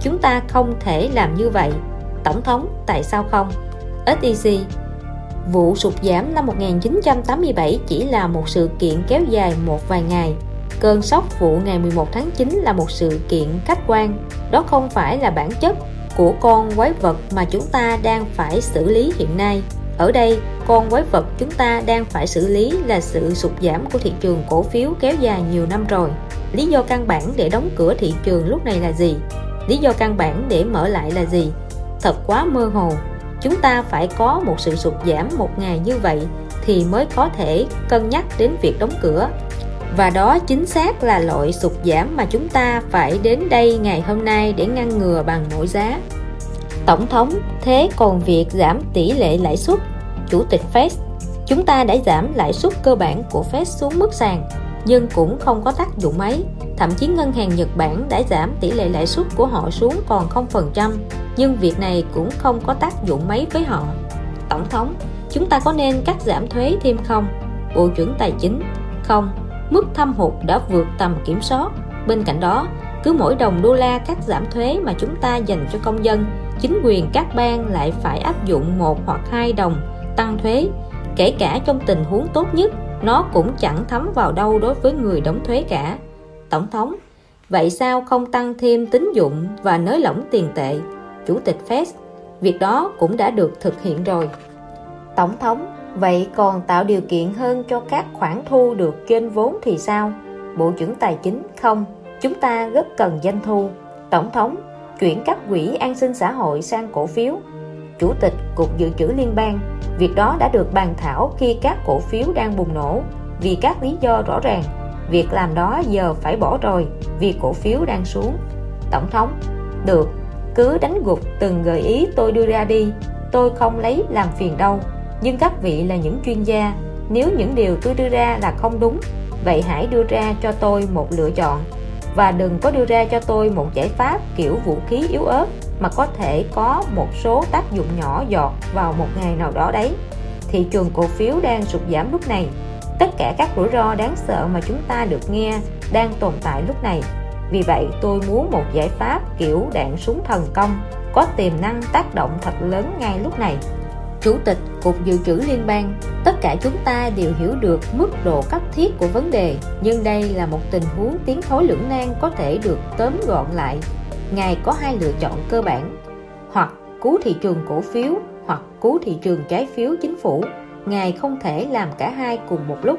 chúng ta không thể làm như vậy. Tổng thống, tại sao không? SEC Vụ sụt giảm năm 1987 chỉ là một sự kiện kéo dài một vài ngày. Cơn sốc vụ ngày 11 tháng 9 là một sự kiện khách quan. Đó không phải là bản chất của con quái vật mà chúng ta đang phải xử lý hiện nay. Ở đây, con quái vật chúng ta đang phải xử lý là sự sụt giảm của thị trường cổ phiếu kéo dài nhiều năm rồi. Lý do căn bản để đóng cửa thị trường lúc này là gì? Lý do căn bản để mở lại là gì? Thật quá mơ hồ chúng ta phải có một sự sụt giảm một ngày như vậy thì mới có thể cân nhắc đến việc đóng cửa và đó chính xác là loại sụt giảm mà chúng ta phải đến đây ngày hôm nay để ngăn ngừa bằng mỗi giá. Tổng thống, thế còn việc giảm tỷ lệ lãi suất, Chủ tịch Fed, chúng ta đã giảm lãi suất cơ bản của Fed xuống mức sàn, nhưng cũng không có tác dụng mấy. Thậm chí ngân hàng Nhật Bản đã giảm tỷ lệ lãi suất của họ xuống còn 0% nhưng việc này cũng không có tác dụng mấy với họ. Tổng thống, chúng ta có nên cắt giảm thuế thêm không? Bộ trưởng Tài chính, không mức thâm hụt đã vượt tầm kiểm soát. Bên cạnh đó, cứ mỗi đồng đô la cắt giảm thuế mà chúng ta dành cho công dân, chính quyền các bang lại phải áp dụng một hoặc hai đồng tăng thuế. Kể cả trong tình huống tốt nhất, nó cũng chẳng thấm vào đâu đối với người đóng thuế cả. Tổng thống, vậy sao không tăng thêm tín dụng và nới lỏng tiền tệ? Chủ tịch Fed, việc đó cũng đã được thực hiện rồi. Tổng thống vậy còn tạo điều kiện hơn cho các khoản thu được trên vốn thì sao? Bộ trưởng tài chính, không. Chúng ta rất cần doanh thu. Tổng thống, chuyển các quỹ an sinh xã hội sang cổ phiếu. Chủ tịch cục dự trữ liên bang, việc đó đã được bàn thảo khi các cổ phiếu đang bùng nổ. Vì các lý do rõ ràng, việc làm đó giờ phải bỏ rồi vì cổ phiếu đang xuống. Tổng thống, được. Cứ đánh gục từng gợi ý tôi đưa ra đi, tôi không lấy làm phiền đâu nhưng các vị là những chuyên gia. Nếu những điều tôi đưa ra là không đúng, vậy hãy đưa ra cho tôi một lựa chọn. Và đừng có đưa ra cho tôi một giải pháp kiểu vũ khí yếu ớt mà có thể có một số tác dụng nhỏ giọt vào một ngày nào đó đấy. Thị trường cổ phiếu đang sụt giảm lúc này. Tất cả các rủi ro đáng sợ mà chúng ta được nghe đang tồn tại lúc này. Vì vậy, tôi muốn một giải pháp kiểu đạn súng thần công có tiềm năng tác động thật lớn ngay lúc này. Chủ tịch Cục Dự trữ Liên bang. Tất cả chúng ta đều hiểu được mức độ cấp thiết của vấn đề Nhưng đây là một tình huống tiến thối lưỡng nan có thể được tóm gọn lại. Ngài có hai lựa chọn cơ bản hoặc cứu thị trường cổ phiếu hoặc cứu thị trường trái phiếu chính phủ. Ngài không thể làm cả hai cùng một lúc.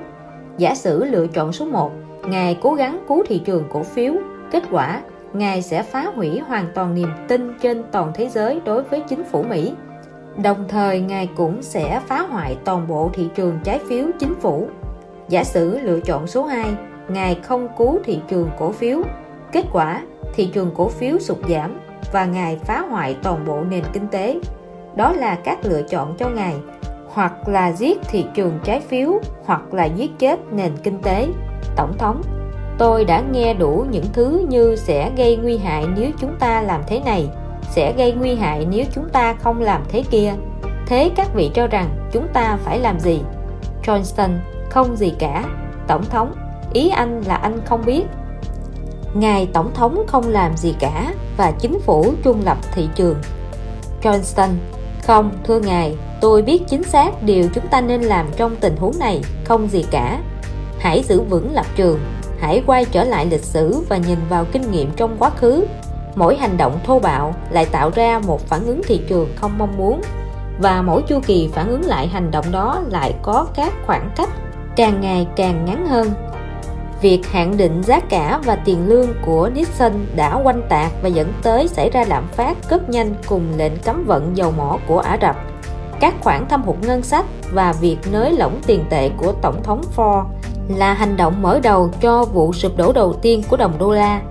Giả sử lựa chọn số 1 Ngài cố gắng cứu thị trường cổ phiếu. Kết quả, Ngài sẽ phá hủy hoàn toàn niềm tin trên toàn thế giới đối với chính phủ Mỹ. Đồng thời Ngài cũng sẽ phá hoại toàn bộ thị trường trái phiếu chính phủ. Giả sử lựa chọn số 2 Ngài không cứu thị trường cổ phiếu. Kết quả, thị trường cổ phiếu sụt giảm và Ngài phá hoại toàn bộ nền kinh tế. Đó là các lựa chọn cho Ngài hoặc là giết thị trường trái phiếu hoặc là giết chết nền kinh tế. Tổng thống tôi đã nghe đủ những thứ như sẽ gây nguy hại nếu chúng ta làm thế này sẽ gây nguy hại nếu chúng ta không làm thế kia. Thế các vị cho rằng chúng ta phải làm gì? Johnston không gì cả. Tổng thống ý anh là anh không biết. Ngài tổng thống không làm gì cả và chính phủ trung lập thị trường. Johnston không thưa ngài Tôi biết chính xác điều chúng ta nên làm trong tình huống này, không gì cả. Hãy giữ vững lập trường, hãy quay trở lại lịch sử và nhìn vào kinh nghiệm trong quá khứ. Mỗi hành động thô bạo lại tạo ra một phản ứng thị trường không mong muốn và mỗi chu kỳ phản ứng lại hành động đó lại có các khoảng cách càng ngày càng ngắn hơn. Việc hạn định giá cả và tiền lương của Nixon đã quanh tạc và dẫn tới xảy ra lạm phát cấp nhanh cùng lệnh cấm vận dầu mỏ của Ả Rập các khoản thâm hụt ngân sách và việc nới lỏng tiền tệ của Tổng thống Ford là hành động mở đầu cho vụ sụp đổ đầu tiên của đồng đô la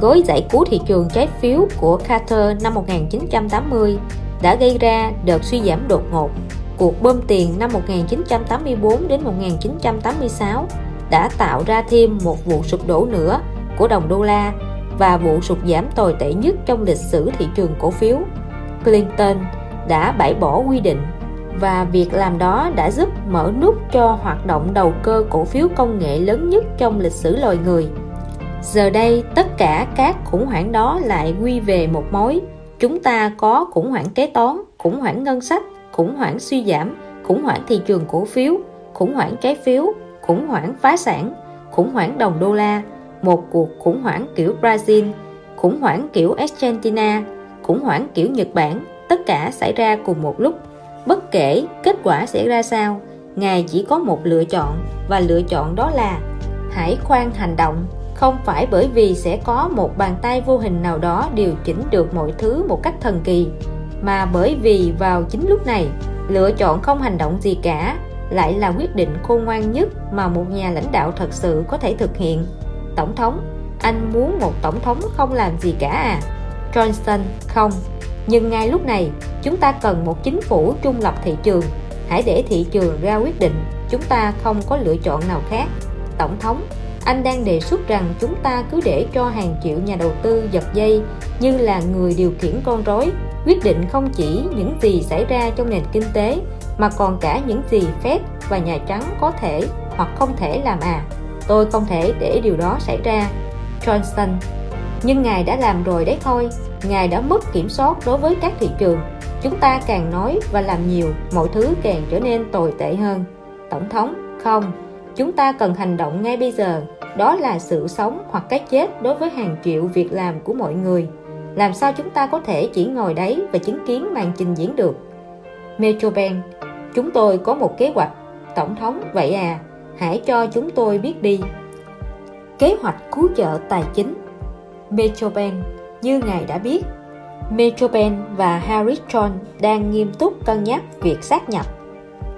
gói giải cứu thị trường trái phiếu của Carter năm 1980 đã gây ra đợt suy giảm đột ngột. Cuộc bơm tiền năm 1984 đến 1986 đã tạo ra thêm một vụ sụp đổ nữa của đồng đô la và vụ sụt giảm tồi tệ nhất trong lịch sử thị trường cổ phiếu. Clinton đã bãi bỏ quy định và việc làm đó đã giúp mở nút cho hoạt động đầu cơ cổ phiếu công nghệ lớn nhất trong lịch sử loài người. Giờ đây, tất cả các khủng hoảng đó lại quy về một mối. Chúng ta có khủng hoảng kế toán, khủng hoảng ngân sách, khủng hoảng suy giảm, khủng hoảng thị trường cổ phiếu, khủng hoảng trái phiếu, khủng hoảng phá sản, khủng hoảng đồng đô la, một cuộc khủng hoảng kiểu Brazil, khủng hoảng kiểu Argentina, khủng hoảng kiểu Nhật Bản, tất cả xảy ra cùng một lúc bất kể kết quả sẽ ra sao ngài chỉ có một lựa chọn và lựa chọn đó là hãy khoan hành động không phải bởi vì sẽ có một bàn tay vô hình nào đó điều chỉnh được mọi thứ một cách thần kỳ, mà bởi vì vào chính lúc này, lựa chọn không hành động gì cả lại là quyết định khôn ngoan nhất mà một nhà lãnh đạo thật sự có thể thực hiện. Tổng thống, anh muốn một tổng thống không làm gì cả à? Johnson, không. Nhưng ngay lúc này, chúng ta cần một chính phủ trung lập thị trường. Hãy để thị trường ra quyết định, chúng ta không có lựa chọn nào khác. Tổng thống anh đang đề xuất rằng chúng ta cứ để cho hàng triệu nhà đầu tư giật dây như là người điều khiển con rối, quyết định không chỉ những gì xảy ra trong nền kinh tế, mà còn cả những gì Fed và Nhà Trắng có thể hoặc không thể làm à. Tôi không thể để điều đó xảy ra, Johnson. Nhưng ngài đã làm rồi đấy thôi. Ngài đã mất kiểm soát đối với các thị trường. Chúng ta càng nói và làm nhiều, mọi thứ càng trở nên tồi tệ hơn. Tổng thống, không chúng ta cần hành động ngay bây giờ. Đó là sự sống hoặc cái chết đối với hàng triệu việc làm của mọi người. Làm sao chúng ta có thể chỉ ngồi đấy và chứng kiến màn trình diễn được? Metrobank, chúng tôi có một kế hoạch. Tổng thống, vậy à hãy cho chúng tôi biết đi. Kế hoạch cứu trợ tài chính. Metrobank, như ngài đã biết, Metrobank và Harrison đang nghiêm túc cân nhắc việc sát nhập.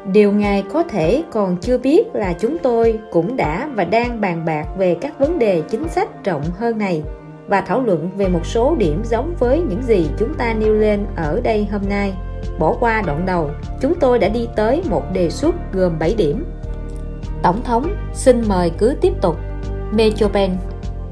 Điều ngài có thể còn chưa biết là chúng tôi cũng đã và đang bàn bạc về các vấn đề chính sách rộng hơn này và thảo luận về một số điểm giống với những gì chúng ta nêu lên ở đây hôm nay. Bỏ qua đoạn đầu, chúng tôi đã đi tới một đề xuất gồm 7 điểm. Tổng thống, xin mời cứ tiếp tục. Metropen,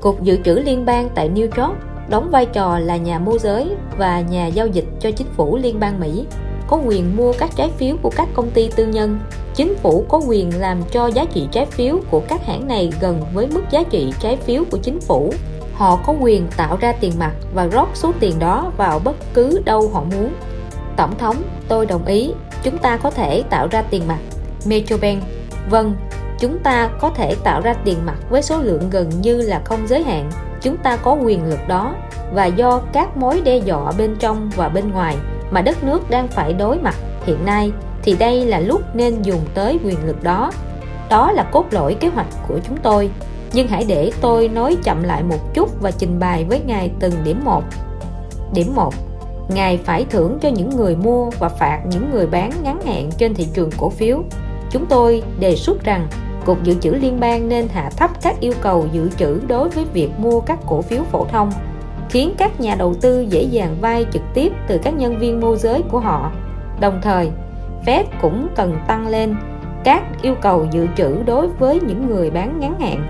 Cục Dự trữ Liên bang tại New York đóng vai trò là nhà môi giới và nhà giao dịch cho chính phủ liên bang Mỹ có quyền mua các trái phiếu của các công ty tư nhân. Chính phủ có quyền làm cho giá trị trái phiếu của các hãng này gần với mức giá trị trái phiếu của chính phủ. Họ có quyền tạo ra tiền mặt và rót số tiền đó vào bất cứ đâu họ muốn. Tổng thống, tôi đồng ý, chúng ta có thể tạo ra tiền mặt. Metrobank vâng chúng ta có thể tạo ra tiền mặt với số lượng gần như là không giới hạn. Chúng ta có quyền lực đó, và do các mối đe dọa bên trong và bên ngoài mà đất nước đang phải đối mặt. Hiện nay thì đây là lúc nên dùng tới quyền lực đó. Đó là cốt lõi kế hoạch của chúng tôi. Nhưng hãy để tôi nói chậm lại một chút và trình bày với ngài từng điểm một. Điểm 1 Ngài phải thưởng cho những người mua và phạt những người bán ngắn hạn trên thị trường cổ phiếu. Chúng tôi đề xuất rằng Cục Dự trữ Liên bang nên hạ thấp các yêu cầu dự trữ đối với việc mua các cổ phiếu phổ thông khiến các nhà đầu tư dễ dàng vay trực tiếp từ các nhân viên môi giới của họ. Đồng thời, Fed cũng cần tăng lên các yêu cầu dự trữ đối với những người bán ngắn hạn,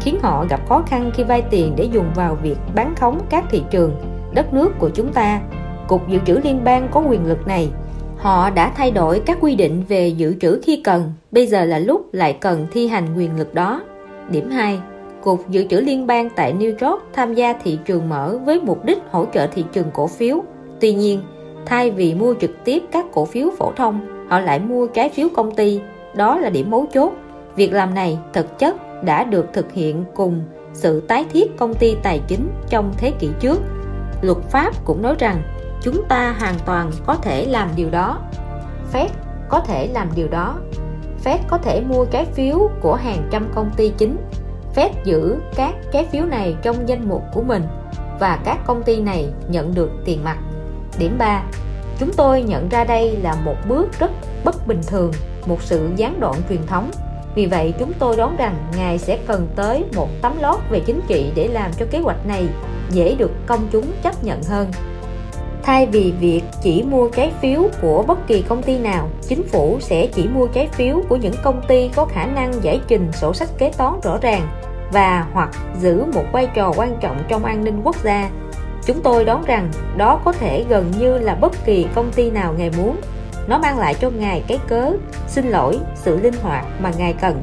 khiến họ gặp khó khăn khi vay tiền để dùng vào việc bán khống các thị trường đất nước của chúng ta. Cục Dự trữ Liên bang có quyền lực này. Họ đã thay đổi các quy định về dự trữ khi cần. Bây giờ là lúc lại cần thi hành quyền lực đó. Điểm 2 Cục Dự trữ Liên bang tại New York tham gia thị trường mở với mục đích hỗ trợ thị trường cổ phiếu. Tuy nhiên, thay vì mua trực tiếp các cổ phiếu phổ thông họ lại mua trái phiếu công ty. Đó là điểm mấu chốt. Việc làm này thực chất đã được thực hiện cùng sự tái thiết công ty tài chính trong thế kỷ trước. Luật pháp cũng nói rằng chúng ta hoàn toàn có thể làm điều đó. Fed có thể làm điều đó. Fed có thể mua trái phiếu của hàng trăm công ty chính phép giữ các trái phiếu này trong danh mục của mình và các công ty này nhận được tiền mặt. Điểm 3 chúng tôi nhận ra đây là một bước rất bất bình thường, một sự gián đoạn truyền thống. Vì vậy, chúng tôi đoán rằng ngài sẽ cần tới một tấm lót về chính trị để làm cho kế hoạch này dễ được công chúng chấp nhận hơn thay vì việc chỉ mua trái phiếu của bất kỳ công ty nào, chính phủ sẽ chỉ mua trái phiếu của những công ty có khả năng giải trình sổ sách kế toán rõ ràng và hoặc giữ một vai trò quan trọng trong an ninh quốc gia. Chúng tôi đoán rằng đó có thể gần như là bất kỳ công ty nào ngài muốn. Nó mang lại cho ngài cái cớ, xin lỗi, sự linh hoạt mà ngài cần.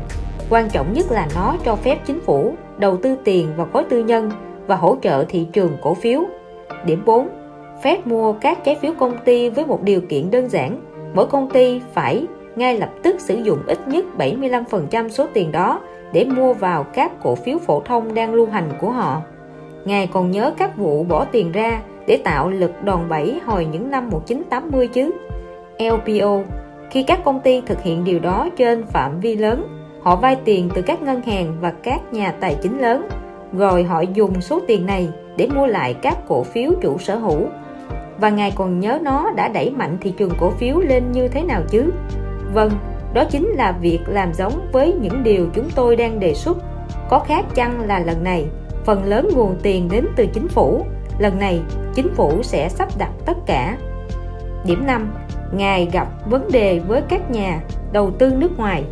Quan trọng nhất là nó cho phép chính phủ đầu tư tiền vào khối tư nhân và hỗ trợ thị trường cổ phiếu. Điểm 4 phép mua các trái phiếu công ty với một điều kiện đơn giản. Mỗi công ty phải ngay lập tức sử dụng ít nhất 75% số tiền đó để mua vào các cổ phiếu phổ thông đang lưu hành của họ. Ngài còn nhớ các vụ bỏ tiền ra để tạo lực đòn bẩy hồi những năm 1980 chứ. LPO khi các công ty thực hiện điều đó trên phạm vi lớn, họ vay tiền từ các ngân hàng và các nhà tài chính lớn, rồi họ dùng số tiền này để mua lại các cổ phiếu chủ sở hữu và ngài còn nhớ nó đã đẩy mạnh thị trường cổ phiếu lên như thế nào chứ? Vâng đó chính là việc làm giống với những điều chúng tôi đang đề xuất. Có khác chăng là lần này, phần lớn nguồn tiền đến từ chính phủ? Lần này, chính phủ sẽ sắp đặt tất cả. Điểm 5 Ngài gặp vấn đề với các nhà đầu tư nước ngoài.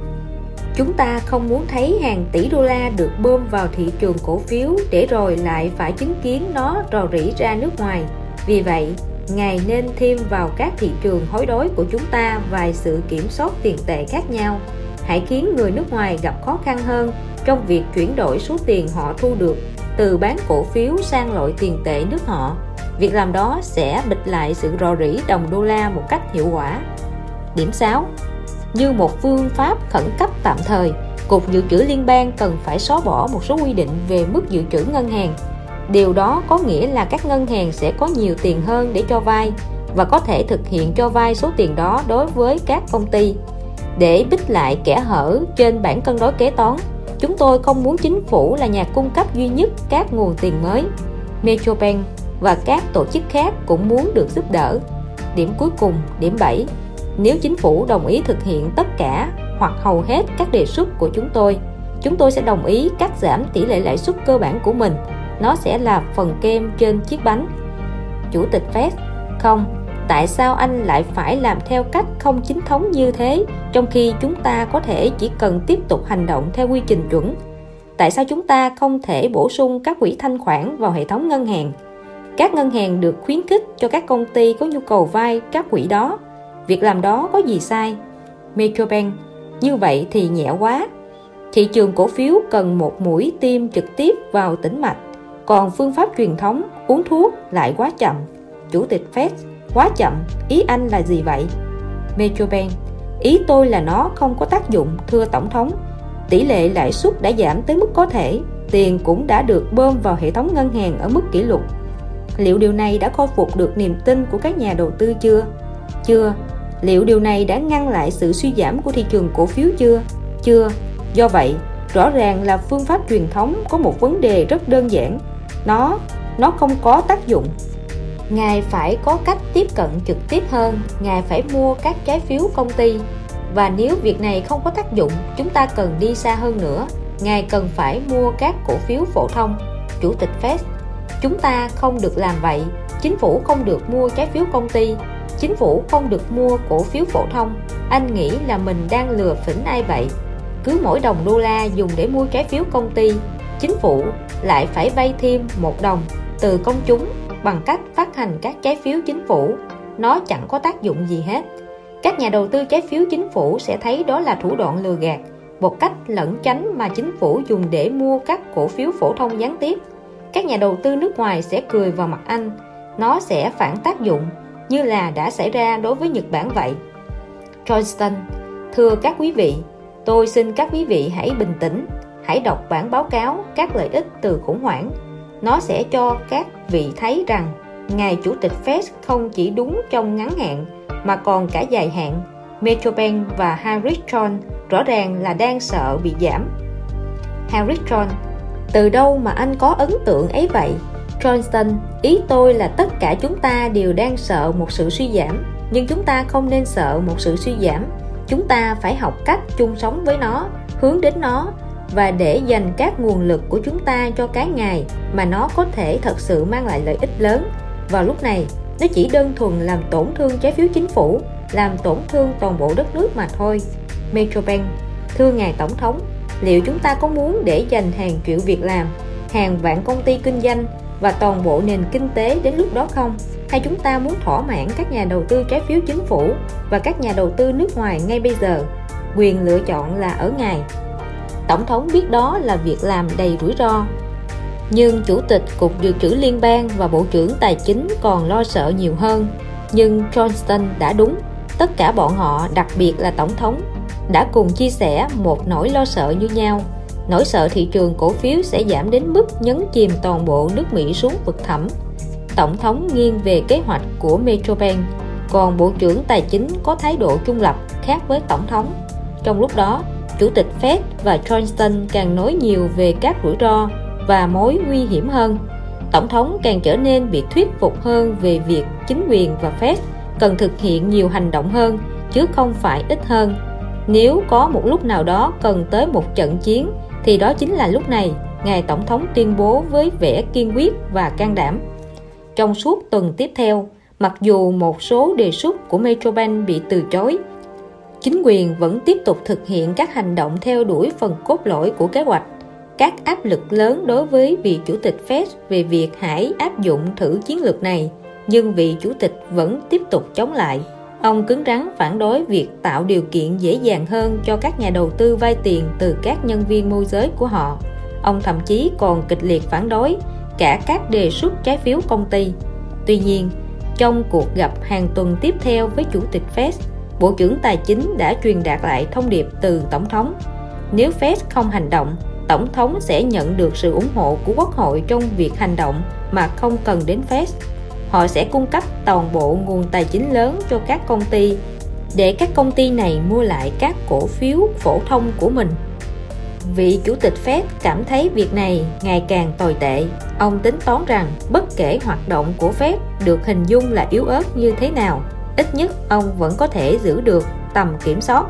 Chúng ta không muốn thấy hàng tỷ đô la được bơm vào thị trường cổ phiếu để rồi lại phải chứng kiến nó rò rỉ ra nước ngoài. Vì vậy Ngài nên thêm vào các thị trường hối đối của chúng ta vài sự kiểm soát tiền tệ khác nhau. Hãy khiến người nước ngoài gặp khó khăn hơn trong việc chuyển đổi số tiền họ thu được, từ bán cổ phiếu sang loại tiền tệ nước họ. Việc làm đó sẽ bịch lại sự rò rỉ đồng đô la một cách hiệu quả. Điểm 6 như một phương pháp khẩn cấp tạm thời, Cục Dự trữ Liên bang cần phải xóa bỏ một số quy định về mức dự trữ ngân hàng. Điều đó có nghĩa là các ngân hàng sẽ có nhiều tiền hơn để cho vay và có thể thực hiện cho vay số tiền đó đối với các công ty. Để bích lại kẻ hở trên bảng cân đối kế toán, chúng tôi không muốn chính phủ là nhà cung cấp duy nhất các nguồn tiền mới. Metrobank và các tổ chức khác cũng muốn được giúp đỡ. Điểm cuối cùng, điểm 7 nếu chính phủ đồng ý thực hiện tất cả hoặc hầu hết các đề xuất của chúng tôi chúng tôi sẽ đồng ý cắt giảm tỷ lệ lãi suất cơ bản của mình nó sẽ là phần kem trên chiếc bánh. Chủ tịch Fed không, tại sao anh lại phải làm theo cách không chính thống như thế, trong khi chúng ta có thể chỉ cần tiếp tục hành động theo quy trình chuẩn? Tại sao chúng ta không thể bổ sung các quỹ thanh khoản vào hệ thống ngân hàng? Các ngân hàng được khuyến khích cho các công ty có nhu cầu vay các quỹ đó. Việc làm đó có gì sai? Metrobank như vậy thì nhẹ quá. Thị trường cổ phiếu cần một mũi tiêm trực tiếp vào tĩnh mạch còn phương pháp truyền thống uống thuốc lại quá chậm chủ tịch Fed quá chậm ý anh là gì vậy Metrobank ý tôi là nó không có tác dụng thưa tổng thống tỷ lệ lãi suất đã giảm tới mức có thể tiền cũng đã được bơm vào hệ thống ngân hàng ở mức kỷ lục. Liệu điều này đã khôi phục được niềm tin của các nhà đầu tư chưa? Chưa. Liệu điều này đã ngăn lại sự suy giảm của thị trường cổ phiếu chưa? Chưa. Do vậy, rõ ràng là phương pháp truyền thống có một vấn đề rất đơn giản. Nó, nó không có tác dụng. Ngài phải có cách tiếp cận trực tiếp hơn, Ngài phải mua các trái phiếu công ty. Và nếu việc này không có tác dụng, chúng ta cần đi xa hơn nữa. Ngài cần phải mua các cổ phiếu phổ thông. Chủ tịch Fed Chúng ta không được làm vậy. Chính phủ không được mua trái phiếu công ty. Chính phủ không được mua cổ phiếu phổ thông. Anh nghĩ là mình đang lừa phỉnh ai vậy? Cứ mỗi đồng đô la dùng để mua trái phiếu công ty. Chính phủ lại phải vay thêm một đồng từ công chúng bằng cách phát hành các trái phiếu chính phủ. Nó chẳng có tác dụng gì hết. Các nhà đầu tư trái phiếu chính phủ sẽ thấy đó là thủ đoạn lừa gạt, một cách lẩn tránh mà chính phủ dùng để mua các cổ phiếu phổ thông gián tiếp. Các nhà đầu tư nước ngoài sẽ cười vào mặt anh. Nó sẽ phản tác dụng, như là đã xảy ra đối với Nhật Bản vậy. Johnston, thưa các quý vị, tôi xin các quý vị hãy bình tĩnh hãy đọc bản báo cáo các lợi ích từ khủng hoảng nó sẽ cho các vị thấy rằng ngài chủ tịch Fed không chỉ đúng trong ngắn hạn mà còn cả dài hạn Metrobank và Harrison rõ ràng là đang sợ bị giảm. Harrison, từ đâu mà anh có ấn tượng ấy vậy? Johnston, ý tôi là tất cả chúng ta đều đang sợ một sự suy giảm, nhưng chúng ta không nên sợ một sự suy giảm. Chúng ta phải học cách chung sống với nó, hướng đến nó và để dành các nguồn lực của chúng ta cho cái ngày mà nó có thể thật sự mang lại lợi ích lớn. Vào lúc này, nó chỉ đơn thuần làm tổn thương trái phiếu chính phủ, làm tổn thương toàn bộ đất nước mà thôi. Metrobank Thưa Ngài Tổng thống, liệu chúng ta có muốn để dành hàng triệu việc làm, hàng vạn công ty kinh doanh và toàn bộ nền kinh tế đến lúc đó không? Hay chúng ta muốn thỏa mãn các nhà đầu tư trái phiếu chính phủ và các nhà đầu tư nước ngoài ngay bây giờ? Quyền lựa chọn là ở Ngài. Tổng thống biết đó là việc làm đầy rủi ro. Nhưng Chủ tịch Cục Dự trữ Liên bang và Bộ trưởng Tài chính còn lo sợ nhiều hơn. Nhưng Johnston đã đúng, tất cả bọn họ, đặc biệt là Tổng thống, đã cùng chia sẻ một nỗi lo sợ như nhau nỗi sợ thị trường cổ phiếu sẽ giảm đến mức nhấn chìm toàn bộ nước Mỹ xuống vực thẳm Tổng thống nghiêng về kế hoạch của Metrobank còn Bộ trưởng Tài chính có thái độ trung lập khác với Tổng thống trong lúc đó Chủ tịch Fed và Johnston càng nói nhiều về các rủi ro và mối nguy hiểm hơn Tổng thống càng trở nên bị thuyết phục hơn về việc chính quyền và Fed cần thực hiện nhiều hành động hơn chứ không phải ít hơn nếu có một lúc nào đó cần tới một trận chiến thì đó chính là lúc này Ngài Tổng thống tuyên bố với vẻ kiên quyết và can đảm. Trong suốt tuần tiếp theo, mặc dù một số đề xuất của Metrobank bị từ chối, chính quyền vẫn tiếp tục thực hiện các hành động theo đuổi phần cốt lõi của kế hoạch. Các áp lực lớn đối với vị chủ tịch Fed về việc hãy áp dụng thử chiến lược này, nhưng vị chủ tịch vẫn tiếp tục chống lại. Ông cứng rắn phản đối việc tạo điều kiện dễ dàng hơn cho các nhà đầu tư vay tiền từ các nhân viên môi giới của họ. Ông thậm chí còn kịch liệt phản đối cả các đề xuất trái phiếu công ty. Tuy nhiên, trong cuộc gặp hàng tuần tiếp theo với Chủ tịch Fed, Bộ trưởng Tài chính đã truyền đạt lại thông điệp từ Tổng thống. Nếu Fed không hành động, Tổng thống sẽ nhận được sự ủng hộ của Quốc hội trong việc hành động mà không cần đến Fed họ sẽ cung cấp toàn bộ nguồn tài chính lớn cho các công ty để các công ty này mua lại các cổ phiếu phổ thông của mình. Vị chủ tịch Fed cảm thấy việc này ngày càng tồi tệ. Ông tính toán rằng bất kể hoạt động của Fed được hình dung là yếu ớt như thế nào, ít nhất ông vẫn có thể giữ được tầm kiểm soát,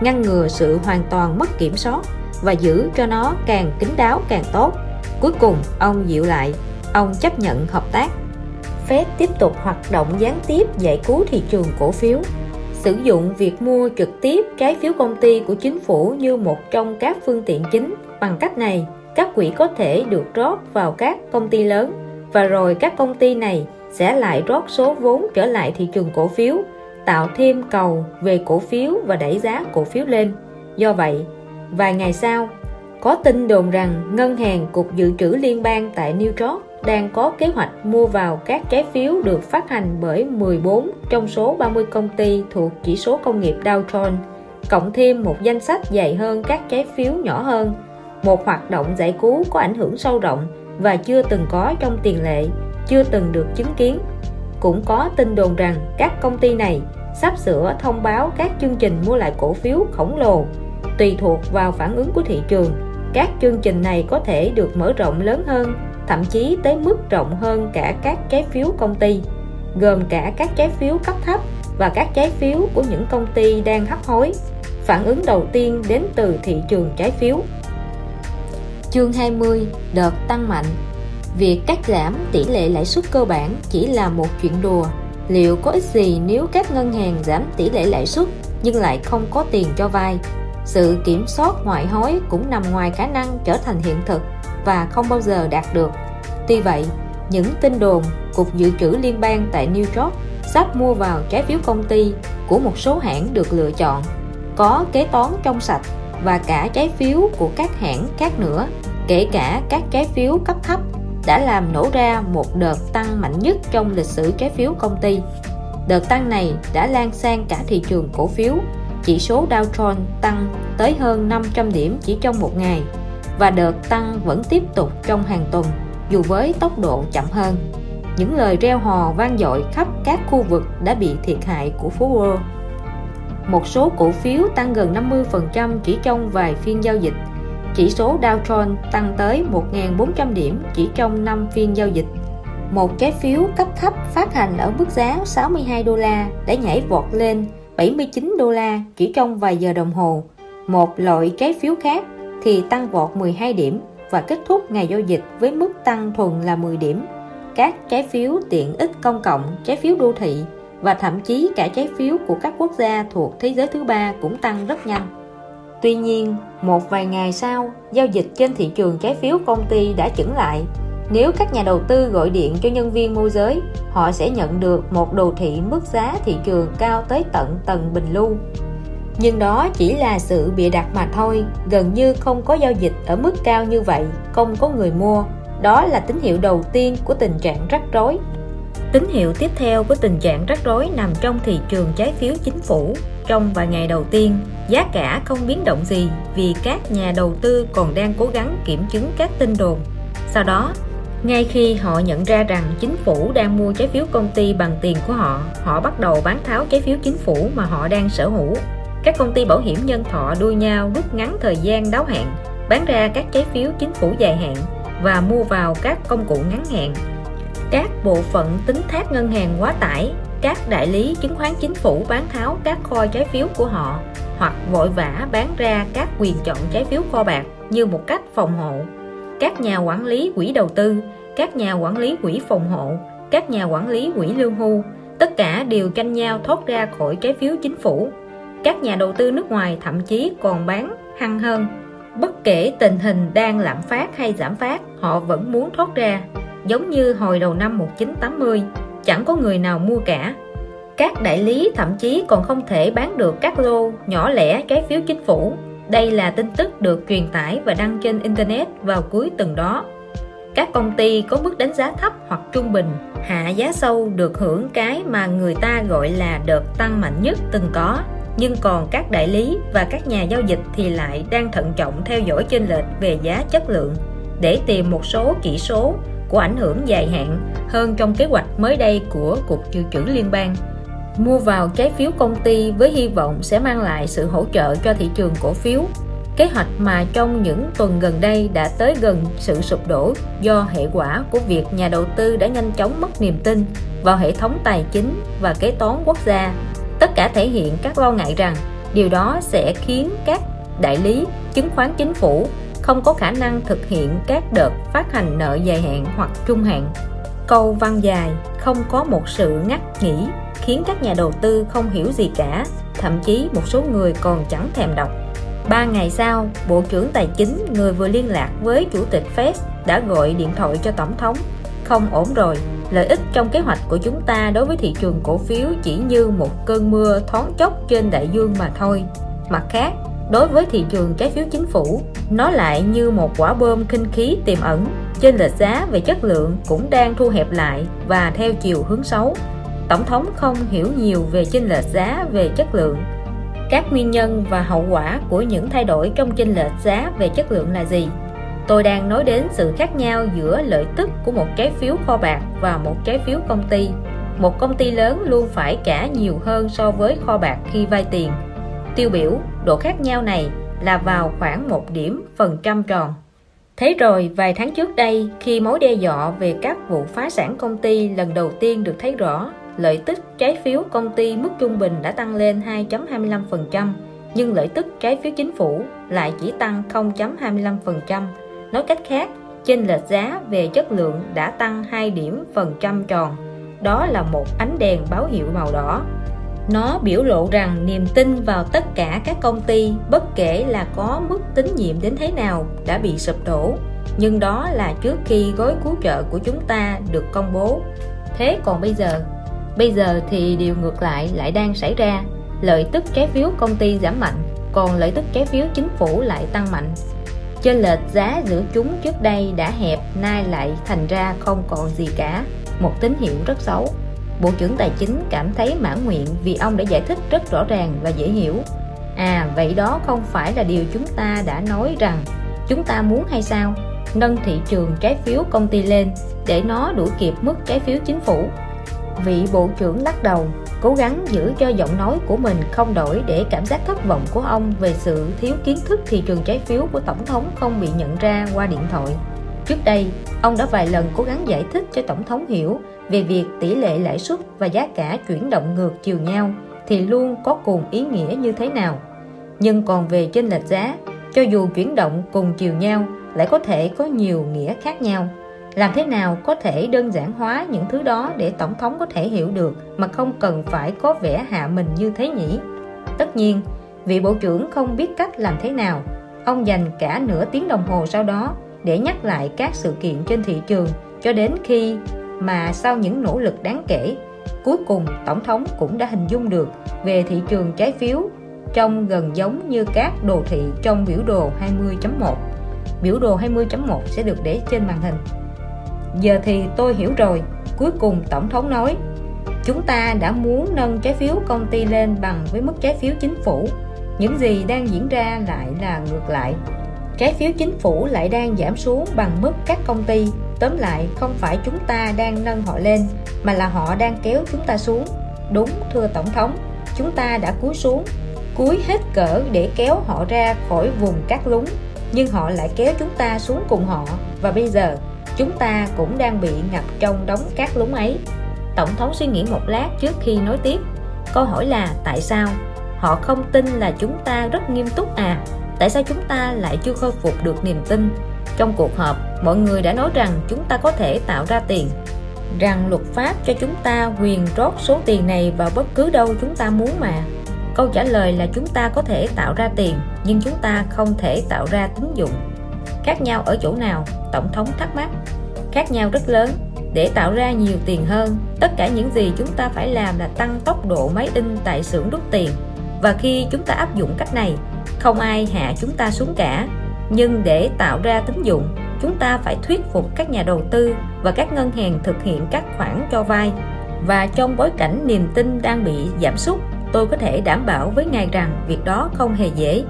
ngăn ngừa sự hoàn toàn mất kiểm soát và giữ cho nó càng kín đáo càng tốt. Cuối cùng, ông dịu lại, ông chấp nhận hợp tác Fed tiếp tục hoạt động gián tiếp giải cứu thị trường cổ phiếu sử dụng việc mua trực tiếp trái phiếu công ty của chính phủ như một trong các phương tiện chính bằng cách này các quỹ có thể được rót vào các công ty lớn và rồi các công ty này sẽ lại rót số vốn trở lại thị trường cổ phiếu tạo thêm cầu về cổ phiếu và đẩy giá cổ phiếu lên. Do vậy vài ngày sau có tin đồn rằng ngân hàng cục dự trữ liên bang tại New York đang có kế hoạch mua vào các trái phiếu được phát hành bởi 14 trong số 30 công ty thuộc chỉ số công nghiệp Dow Jones, cộng thêm một danh sách dày hơn các trái phiếu nhỏ hơn một hoạt động giải cứu có ảnh hưởng sâu rộng và chưa từng có trong tiền lệ, chưa từng được chứng kiến. Cũng có tin đồn rằng các công ty này sắp sửa thông báo các chương trình mua lại cổ phiếu khổng lồ. Tùy thuộc vào phản ứng của thị trường, các chương trình này có thể được mở rộng lớn hơn, thậm chí tới mức rộng hơn cả các trái phiếu công ty, gồm cả các trái phiếu cấp thấp và các trái phiếu của những công ty đang hấp hối. Phản ứng đầu tiên đến từ thị trường trái phiếu. Chương 20 Đợt tăng mạnh Việc cắt giảm tỷ lệ lãi suất cơ bản chỉ là một chuyện đùa. Liệu có ích gì nếu các ngân hàng giảm tỷ lệ lãi suất nhưng lại không có tiền cho vay? Sự kiểm soát ngoại hối cũng nằm ngoài khả năng trở thành hiện thực và không bao giờ đạt được. Tuy vậy, những tin đồn Cục Dự trữ Liên bang tại New York sắp mua vào trái phiếu công ty của một số hãng được lựa chọn, có kế toán trong sạch và cả trái phiếu của các hãng khác nữa, kể cả các trái phiếu cấp thấp đã làm nổ ra một đợt tăng mạnh nhất trong lịch sử trái phiếu công ty. Đợt tăng này đã lan sang cả thị trường cổ phiếu, chỉ số Dow Jones tăng tới hơn 500 điểm chỉ trong một ngày và đợt tăng vẫn tiếp tục trong hàng tuần dù với tốc độ chậm hơn. Những lời reo hò vang dội khắp các khu vực đã bị thiệt hại của phố Wall. Một số cổ phiếu tăng gần 50% chỉ trong vài phiên giao dịch chỉ số Dow Jones tăng tới 1.400 điểm chỉ trong 5 phiên giao dịch. Một trái phiếu cấp thấp phát hành ở mức giá 62 đô la đã nhảy vọt lên 79 đô la chỉ trong vài giờ đồng hồ. Một loại trái phiếu khác thì tăng vọt 12 điểm và kết thúc ngày giao dịch với mức tăng thuần là 10 điểm. Các trái phiếu tiện ích công cộng, trái phiếu đô thị và thậm chí cả trái phiếu của các quốc gia thuộc thế giới thứ ba cũng tăng rất nhanh. Tuy nhiên, một vài ngày sau, giao dịch trên thị trường trái phiếu công ty đã chững lại. Nếu các nhà đầu tư gọi điện cho nhân viên môi giới, họ sẽ nhận được một đồ thị mức giá thị trường cao tới tận tầng bình lưu. Nhưng đó chỉ là sự bịa đặt mà thôi, gần như không có giao dịch ở mức cao như vậy, không có người mua. Đó là tín hiệu đầu tiên của tình trạng rắc rối. Tín hiệu tiếp theo của tình trạng rắc rối nằm trong thị trường trái phiếu chính phủ. Trong vài ngày đầu tiên, giá cả không biến động gì vì các nhà đầu tư còn đang cố gắng kiểm chứng các tin đồn. Sau đó, ngay khi họ nhận ra rằng chính phủ đang mua trái phiếu công ty bằng tiền của họ, họ bắt đầu bán tháo trái phiếu chính phủ mà họ đang sở hữu. Các công ty bảo hiểm nhân thọ đua nhau rút ngắn thời gian đáo hạn, bán ra các trái phiếu chính phủ dài hạn và mua vào các công cụ ngắn hạn các bộ phận tính thác ngân hàng quá tải, các đại lý chứng khoán chính phủ bán tháo các kho trái phiếu của họ, hoặc vội vã bán ra các quyền chọn trái phiếu kho bạc như một cách phòng hộ. Các nhà quản lý quỹ đầu tư, các nhà quản lý quỹ phòng hộ, các nhà quản lý quỹ lương hưu, tất cả đều tranh nhau thoát ra khỏi trái phiếu chính phủ. Các nhà đầu tư nước ngoài thậm chí còn bán hăng hơn. Bất kể tình hình đang lạm phát hay giảm phát, họ vẫn muốn thoát ra giống như hồi đầu năm 1980, chẳng có người nào mua cả. Các đại lý thậm chí còn không thể bán được các lô nhỏ lẻ trái phiếu chính phủ. Đây là tin tức được truyền tải và đăng trên Internet vào cuối tuần đó. Các công ty có mức đánh giá thấp hoặc trung bình, hạ giá sâu được hưởng cái mà người ta gọi là đợt tăng mạnh nhất từng có. Nhưng còn các đại lý và các nhà giao dịch thì lại đang thận trọng theo dõi chênh lệch về giá chất lượng để tìm một số chỉ số của ảnh hưởng dài hạn hơn trong kế hoạch mới đây của Cục Dự trữ Liên bang. Mua vào trái phiếu công ty với hy vọng sẽ mang lại sự hỗ trợ cho thị trường cổ phiếu. Kế hoạch mà trong những tuần gần đây đã tới gần sự sụp đổ do hệ quả của việc nhà đầu tư đã nhanh chóng mất niềm tin vào hệ thống tài chính và kế toán quốc gia. Tất cả thể hiện các lo ngại rằng điều đó sẽ khiến các đại lý, chứng khoán chính phủ không có khả năng thực hiện các đợt phát hành nợ dài hạn hoặc trung hạn. Câu văn dài không có một sự ngắt nghỉ khiến các nhà đầu tư không hiểu gì cả, thậm chí một số người còn chẳng thèm đọc. Ba ngày sau, Bộ trưởng Tài chính, người vừa liên lạc với Chủ tịch Fed, đã gọi điện thoại cho Tổng thống. Không ổn rồi, lợi ích trong kế hoạch của chúng ta đối với thị trường cổ phiếu chỉ như một cơn mưa thoáng chốc trên đại dương mà thôi. Mặt khác, đối với thị trường trái phiếu chính phủ, nó lại như một quả bom kinh khí tiềm ẩn, trên lệch giá về chất lượng cũng đang thu hẹp lại và theo chiều hướng xấu. Tổng thống không hiểu nhiều về chênh lệch giá về chất lượng. Các nguyên nhân và hậu quả của những thay đổi trong chênh lệch giá về chất lượng là gì? Tôi đang nói đến sự khác nhau giữa lợi tức của một trái phiếu kho bạc và một trái phiếu công ty. Một công ty lớn luôn phải trả nhiều hơn so với kho bạc khi vay tiền tiêu biểu độ khác nhau này là vào khoảng một điểm phần trăm tròn Thế rồi vài tháng trước đây khi mối đe dọa về các vụ phá sản công ty lần đầu tiên được thấy rõ lợi tức trái phiếu công ty mức trung bình đã tăng lên 2.25% nhưng lợi tức trái phiếu chính phủ lại chỉ tăng 0.25%. Nói cách khác, chênh lệch giá về chất lượng đã tăng 2 điểm phần trăm tròn. Đó là một ánh đèn báo hiệu màu đỏ. Nó biểu lộ rằng niềm tin vào tất cả các công ty bất kể là có mức tín nhiệm đến thế nào đã bị sụp đổ. Nhưng đó là trước khi gói cứu trợ của chúng ta được công bố. Thế còn bây giờ, Bây giờ thì điều ngược lại lại đang xảy ra. Lợi tức trái phiếu công ty giảm mạnh còn lợi tức trái phiếu chính phủ lại tăng mạnh. Chênh lệch giá giữa chúng trước đây đã hẹp nay lại thành ra không còn gì cả. Một tín hiệu rất xấu. Bộ trưởng Tài chính cảm thấy mãn nguyện vì ông đã giải thích rất rõ ràng và dễ hiểu. À vậy đó không phải là điều chúng ta đã nói rằng chúng ta muốn hay sao? Nâng thị trường trái phiếu công ty lên để nó đuổi kịp mức trái phiếu chính phủ. Vị bộ trưởng lắc đầu, cố gắng giữ cho giọng nói của mình không đổi để cảm giác thất vọng của ông về sự thiếu kiến thức thị trường trái phiếu của tổng thống không bị nhận ra qua điện thoại. Trước đây, ông đã vài lần cố gắng giải thích cho tổng thống hiểu về việc tỷ lệ lãi suất và giá cả chuyển động ngược chiều nhau thì luôn có cùng ý nghĩa như thế nào. Nhưng còn về chênh lệch giá, cho dù chuyển động cùng chiều nhau lại có thể có nhiều nghĩa khác nhau. Làm thế nào có thể đơn giản hóa những thứ đó để tổng thống có thể hiểu được mà không cần phải có vẻ hạ mình như thế nhỉ? Tất nhiên, vị bộ trưởng không biết cách làm thế nào. Ông dành cả nửa tiếng đồng hồ sau đó để nhắc lại các sự kiện trên thị trường cho đến khi mà sau những nỗ lực đáng kể, cuối cùng tổng thống cũng đã hình dung được về thị trường trái phiếu trông gần giống như các đồ thị trong biểu đồ 20.1 biểu đồ 20.1 sẽ được để trên màn hình. Giờ thì tôi hiểu rồi, cuối cùng tổng thống nói, chúng ta đã muốn nâng trái phiếu công ty lên bằng với mức trái phiếu chính phủ. Những gì đang diễn ra lại là ngược lại trái phiếu chính phủ lại đang giảm xuống bằng mức các công ty. Tóm lại, không phải chúng ta đang nâng họ lên, mà là họ đang kéo chúng ta xuống. Đúng, thưa tổng thống, chúng ta đã cúi xuống, cúi hết cỡ để kéo họ ra khỏi vùng cát lúng nhưng họ lại kéo chúng ta xuống cùng họ, và bây giờ, chúng ta cũng đang bị ngập trong đống cát lúng ấy. Tổng thống suy nghĩ một lát trước khi nói tiếp, câu hỏi là tại sao? Họ không tin là chúng ta rất nghiêm túc à? Tại sao chúng ta lại chưa khôi phục được niềm tin? Trong cuộc họp, mọi người đã nói rằng chúng ta có thể tạo ra tiền. Rằng luật pháp cho chúng ta quyền rót số tiền này vào bất cứ đâu chúng ta muốn mà. Câu trả lời là chúng ta có thể tạo ra tiền, nhưng chúng ta không thể tạo ra tín dụng. Khác nhau ở chỗ nào? Tổng thống thắc mắc. Khác nhau rất lớn. Để tạo ra nhiều tiền hơn, tất cả những gì chúng ta phải làm là tăng tốc độ máy in tại xưởng đúc tiền. Và khi chúng ta áp dụng cách này không ai hạ chúng ta xuống cả nhưng để tạo ra tín dụng chúng ta phải thuyết phục các nhà đầu tư và các ngân hàng thực hiện các khoản cho vay. Và trong bối cảnh niềm tin đang bị giảm sút tôi có thể đảm bảo với ngài rằng việc đó không hề dễ.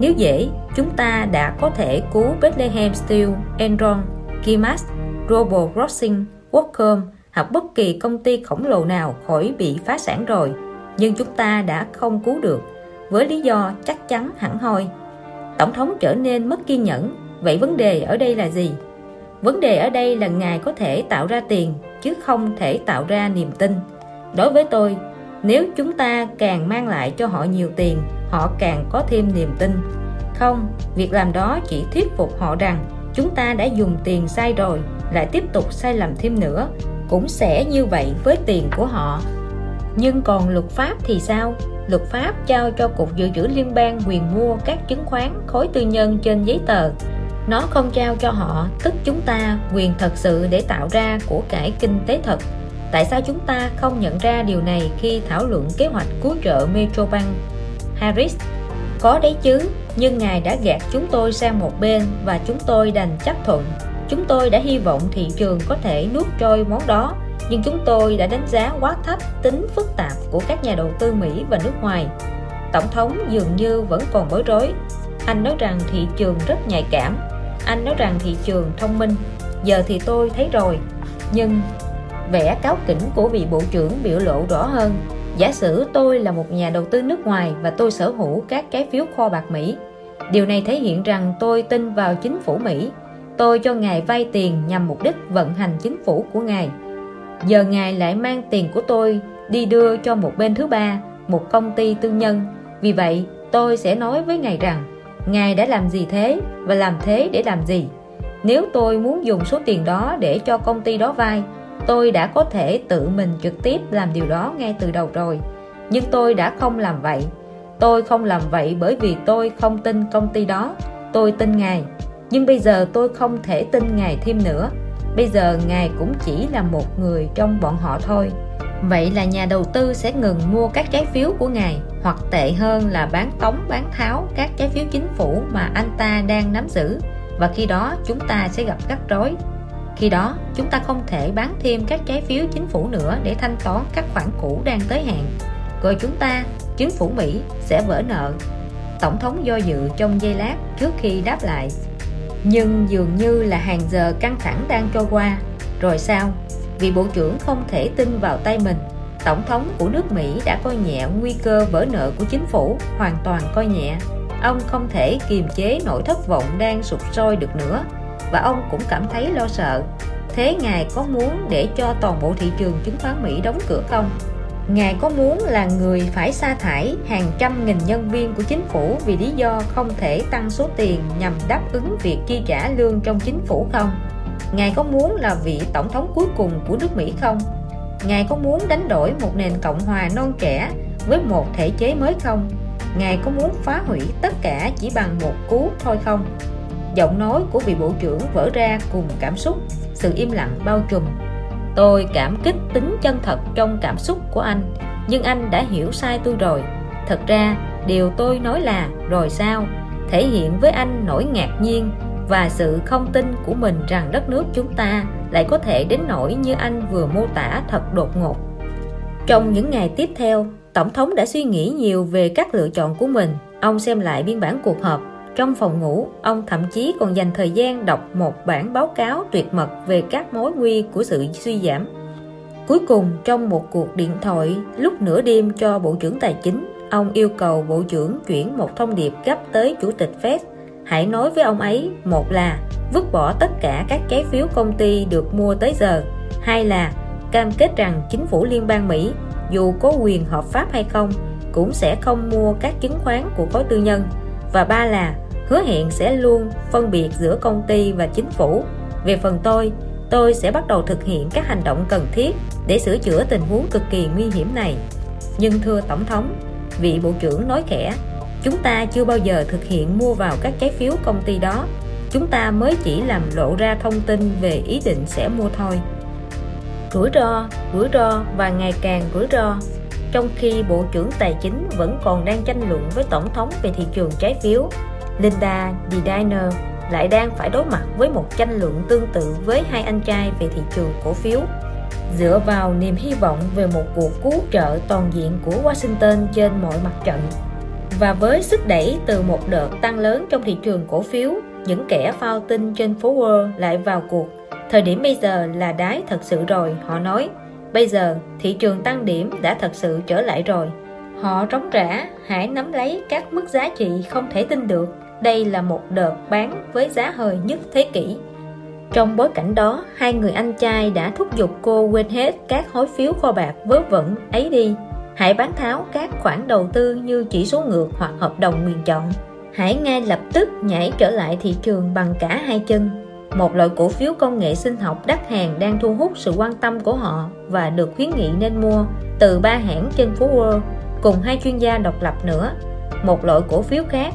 Nếu dễ, chúng ta đã có thể cứu Bethlehem Steel, Enron, Kimas, Global Crossing, Workcom hoặc bất kỳ công ty khổng lồ nào khỏi bị phá sản rồi. Nhưng chúng ta đã không cứu được, với lý do chắc chắn hẳn hoi. Tổng thống trở nên mất kiên nhẫn, vậy vấn đề ở đây là gì? Vấn đề ở đây là Ngài có thể tạo ra tiền, chứ không thể tạo ra niềm tin. Đối với tôi, nếu chúng ta càng mang lại cho họ nhiều tiền họ càng có thêm niềm tin không việc làm đó chỉ thuyết phục họ rằng chúng ta đã dùng tiền sai rồi lại tiếp tục sai lầm thêm nữa cũng sẽ như vậy với tiền của họ nhưng còn luật pháp thì sao luật pháp trao cho cục dự trữ liên bang quyền mua các chứng khoán khối tư nhân trên giấy tờ. Nó không trao cho họ, tức chúng ta quyền thật sự để tạo ra của cải kinh tế thật. Tại sao chúng ta không nhận ra điều này khi thảo luận kế hoạch cứu trợ Metrobank? Harris, có đấy chứ, nhưng ngài đã gạt chúng tôi sang một bên và chúng tôi đành chấp thuận. Chúng tôi đã hy vọng thị trường có thể nuốt trôi món đó, nhưng chúng tôi đã đánh giá quá thấp tính phức tạp của các nhà đầu tư Mỹ và nước ngoài Tổng thống dường như vẫn còn bối rối. Anh nói rằng thị trường rất nhạy cảm. Anh nói rằng thị trường thông minh. Giờ thì tôi thấy rồi. Nhưng vẻ cáo kỉnh của vị bộ trưởng biểu lộ rõ hơn. Giả sử tôi là một nhà đầu tư nước ngoài và tôi sở hữu các trái phiếu kho bạc Mỹ. Điều này thể hiện rằng tôi tin vào chính phủ Mỹ. Tôi cho ngài vay tiền nhằm mục đích vận hành chính phủ của ngài. Giờ ngài lại mang tiền của tôi đi đưa cho một bên thứ ba, một công ty tư nhân. Vì vậy, tôi sẽ nói với ngài rằng, ngài đã làm gì thế và làm thế để làm gì? Nếu tôi muốn dùng số tiền đó để cho công ty đó vay, tôi đã có thể tự mình trực tiếp làm điều đó ngay từ đầu rồi. Nhưng tôi đã không làm vậy. Tôi không làm vậy bởi vì tôi không tin công ty đó. Tôi tin ngài. Nhưng bây giờ tôi không thể tin ngài thêm nữa. Bây giờ ngài cũng chỉ là một người trong bọn họ thôi. Vậy là nhà đầu tư sẽ ngừng mua các trái phiếu của ngài hoặc tệ hơn là bán tống bán tháo các trái phiếu chính phủ mà anh ta đang nắm giữ và khi đó chúng ta sẽ gặp rắc rối. Khi đó chúng ta không thể bán thêm các trái phiếu chính phủ nữa để thanh toán các khoản cũ đang tới hạn. Rồi chúng ta, chính phủ Mỹ sẽ vỡ nợ. Tổng thống do dự trong giây lát trước khi đáp lại. Nhưng dường như là hàng giờ căng thẳng đang trôi qua. Rồi sao? Vì bộ trưởng không thể tin vào tay mình. Tổng thống của nước Mỹ đã coi nhẹ nguy cơ vỡ nợ của chính phủ, hoàn toàn coi nhẹ. Ông không thể kiềm chế nỗi thất vọng đang sụp sôi được nữa, và ông cũng cảm thấy lo sợ. Thế ngài có muốn để cho toàn bộ thị trường chứng khoán Mỹ đóng cửa không? Ngài có muốn là người phải sa thải hàng trăm nghìn nhân viên của chính phủ vì lý do không thể tăng số tiền nhằm đáp ứng việc chi trả lương trong chính phủ không? Ngài có muốn là vị tổng thống cuối cùng của nước Mỹ không? Ngài có muốn đánh đổi một nền Cộng hòa non trẻ với một thể chế mới không? Ngài có muốn phá hủy tất cả chỉ bằng một cú thôi không? Giọng nói của vị bộ trưởng vỡ ra cùng cảm xúc, sự im lặng bao trùm. Tôi cảm kích tính chân thật trong cảm xúc của anh, nhưng anh đã hiểu sai tôi rồi. Thật ra, điều tôi nói là rồi sao, thể hiện với anh nỗi ngạc nhiên và sự không tin của mình rằng đất nước chúng ta lại có thể đến nỗi như anh vừa mô tả thật đột ngột. Trong những ngày tiếp theo, Tổng thống đã suy nghĩ nhiều về các lựa chọn của mình. Ông xem lại biên bản cuộc họp. Trong phòng ngủ, ông thậm chí còn dành thời gian đọc một bản báo cáo tuyệt mật về các mối nguy của sự suy giảm. Cuối cùng, trong một cuộc điện thoại lúc nửa đêm cho Bộ trưởng Tài chính, ông yêu cầu Bộ trưởng chuyển một thông điệp gấp tới Chủ tịch Fed hãy nói với ông ấy, một là, vứt bỏ tất cả các trái phiếu công ty được mua tới giờ. Hai là, cam kết rằng chính phủ liên bang Mỹ, dù có quyền hợp pháp hay không, cũng sẽ không mua các chứng khoán của khối tư nhân. Và ba là, hứa hẹn sẽ luôn phân biệt giữa công ty và chính phủ. Về phần tôi tôi sẽ bắt đầu thực hiện các hành động cần thiết để sửa chữa tình huống cực kỳ nguy hiểm này. Nhưng thưa tổng thống, vị bộ trưởng nói khẽ chúng ta chưa bao giờ thực hiện mua vào các trái phiếu công ty đó. Chúng ta mới chỉ làm lộ ra thông tin về ý định sẽ mua thôi. Rủi ro rủi ro và ngày càng rủi ro. Trong khi Bộ trưởng Tài chính vẫn còn đang tranh luận với Tổng thống về thị trường trái phiếu, Linda Diner lại đang phải đối mặt với một tranh luận tương tự với hai anh trai về thị trường cổ phiếu. Dựa vào niềm hy vọng về một cuộc cứu trợ toàn diện của Washington trên mọi mặt trận và với sức đẩy từ một đợt tăng lớn trong thị trường cổ phiếu, những kẻ phao tin trên phố Wall lại vào cuộc. Thời điểm bây giờ là đáy thật sự rồi, họ nói. Bây giờ, thị trường tăng điểm đã thật sự trở lại rồi. Họ trống rã, hãy nắm lấy các mức giá trị không thể tin được. Đây là một đợt bán với giá hời nhất thế kỷ. Trong bối cảnh đó, hai người anh trai đã thúc giục cô quên hết các hối phiếu kho bạc vớ vẩn ấy đi hãy bán tháo các khoản đầu tư như chỉ số ngược hoặc hợp đồng quyền chọn. Hãy ngay lập tức nhảy trở lại thị trường bằng cả hai chân. Một loại cổ phiếu công nghệ sinh học đắt hàng đang thu hút sự quan tâm của họ và được khuyến nghị nên mua từ ba hãng trên phố Wall, cùng hai chuyên gia độc lập nữa. Một loại cổ phiếu khác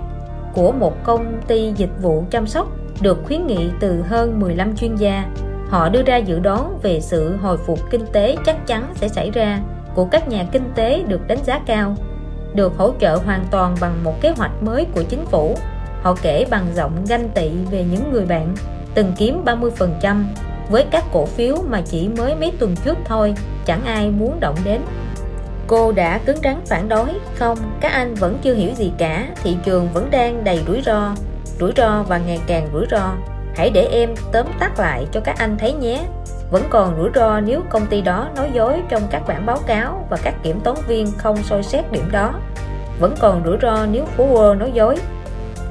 của một công ty dịch vụ chăm sóc được khuyến nghị từ hơn 15 chuyên gia. Họ đưa ra dự đoán về sự hồi phục kinh tế chắc chắn sẽ xảy ra của các nhà kinh tế được đánh giá cao được hỗ trợ hoàn toàn bằng một kế hoạch mới của chính phủ. Họ kể bằng giọng ganh tị về những người bạn từng kiếm 30% với các cổ phiếu mà chỉ mới mấy tuần trước thôi chẳng ai muốn động đến. Cô đã cứng rắn phản đối Không, các anh vẫn chưa hiểu gì cả Thị trường vẫn đang đầy rủi ro Rủi ro và ngày càng rủi ro. Hãy để em tóm tắt lại cho các anh thấy nhé. Vẫn còn rủi ro nếu công ty đó nói dối trong các bản báo cáo Và các kiểm toán viên không soi xét điểm đó. Vẫn còn rủi ro nếu Phú World nói dối.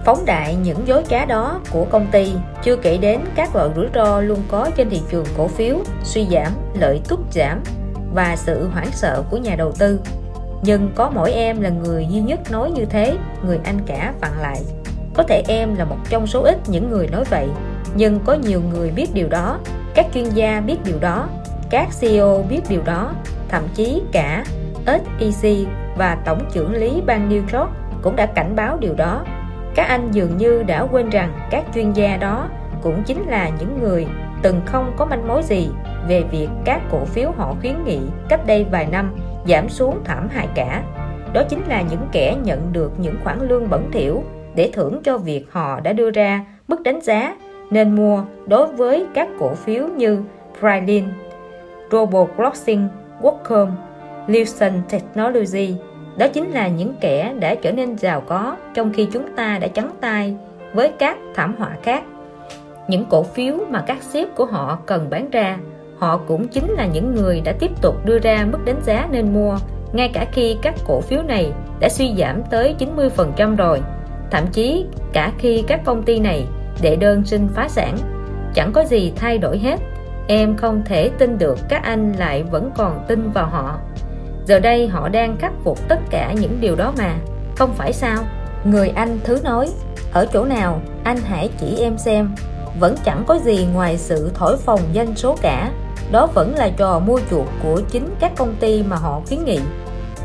Phóng đại những dối trá đó của công ty chưa kể đến các loại rủi ro luôn có trên thị trường cổ phiếu, suy giảm, lợi tức giảm và sự hoảng sợ của nhà đầu tư. Nhưng có mỗi em là người duy nhất nói như thế, người anh cả vặn lại. Có thể em là một trong số ít những người nói vậy, nhưng có nhiều người biết điều đó các chuyên gia biết điều đó, các CEO biết điều đó, thậm chí cả SEC và tổng trưởng lý bang New York cũng đã cảnh báo điều đó các anh dường như đã quên rằng các chuyên gia đó cũng chính là những người từng không có manh mối gì về việc các cổ phiếu họ khuyến nghị cách đây vài năm giảm xuống thảm hại cả. Đó chính là những kẻ nhận được những khoản lương bẩn thỉu để thưởng cho việc họ đã đưa ra mức đánh giá nên mua đối với các cổ phiếu như Frylin, Robocrossing, Qualcomm, Lewson Technology. Đó chính là những kẻ đã trở nên giàu có trong khi chúng ta đã trắng tay với các thảm họa khác. Những cổ phiếu mà các sếp của họ cần bán ra họ cũng chính là những người đã tiếp tục đưa ra mức đánh giá nên mua ngay cả khi các cổ phiếu này đã suy giảm tới 90% rồi. Thậm chí cả khi các công ty này đệ đơn xin phá sản. Chẳng có gì thay đổi hết. Em không thể tin được các anh lại vẫn còn tin vào họ. Giờ đây họ đang khắc phục tất cả những điều đó mà. Không phải sao? Người anh thứ nói, ở chỗ nào, anh hãy chỉ em xem. Vẫn chẳng có gì ngoài sự thổi phồng danh số cả. Đó vẫn là trò mua chuộc của chính các công ty mà họ khuyến nghị.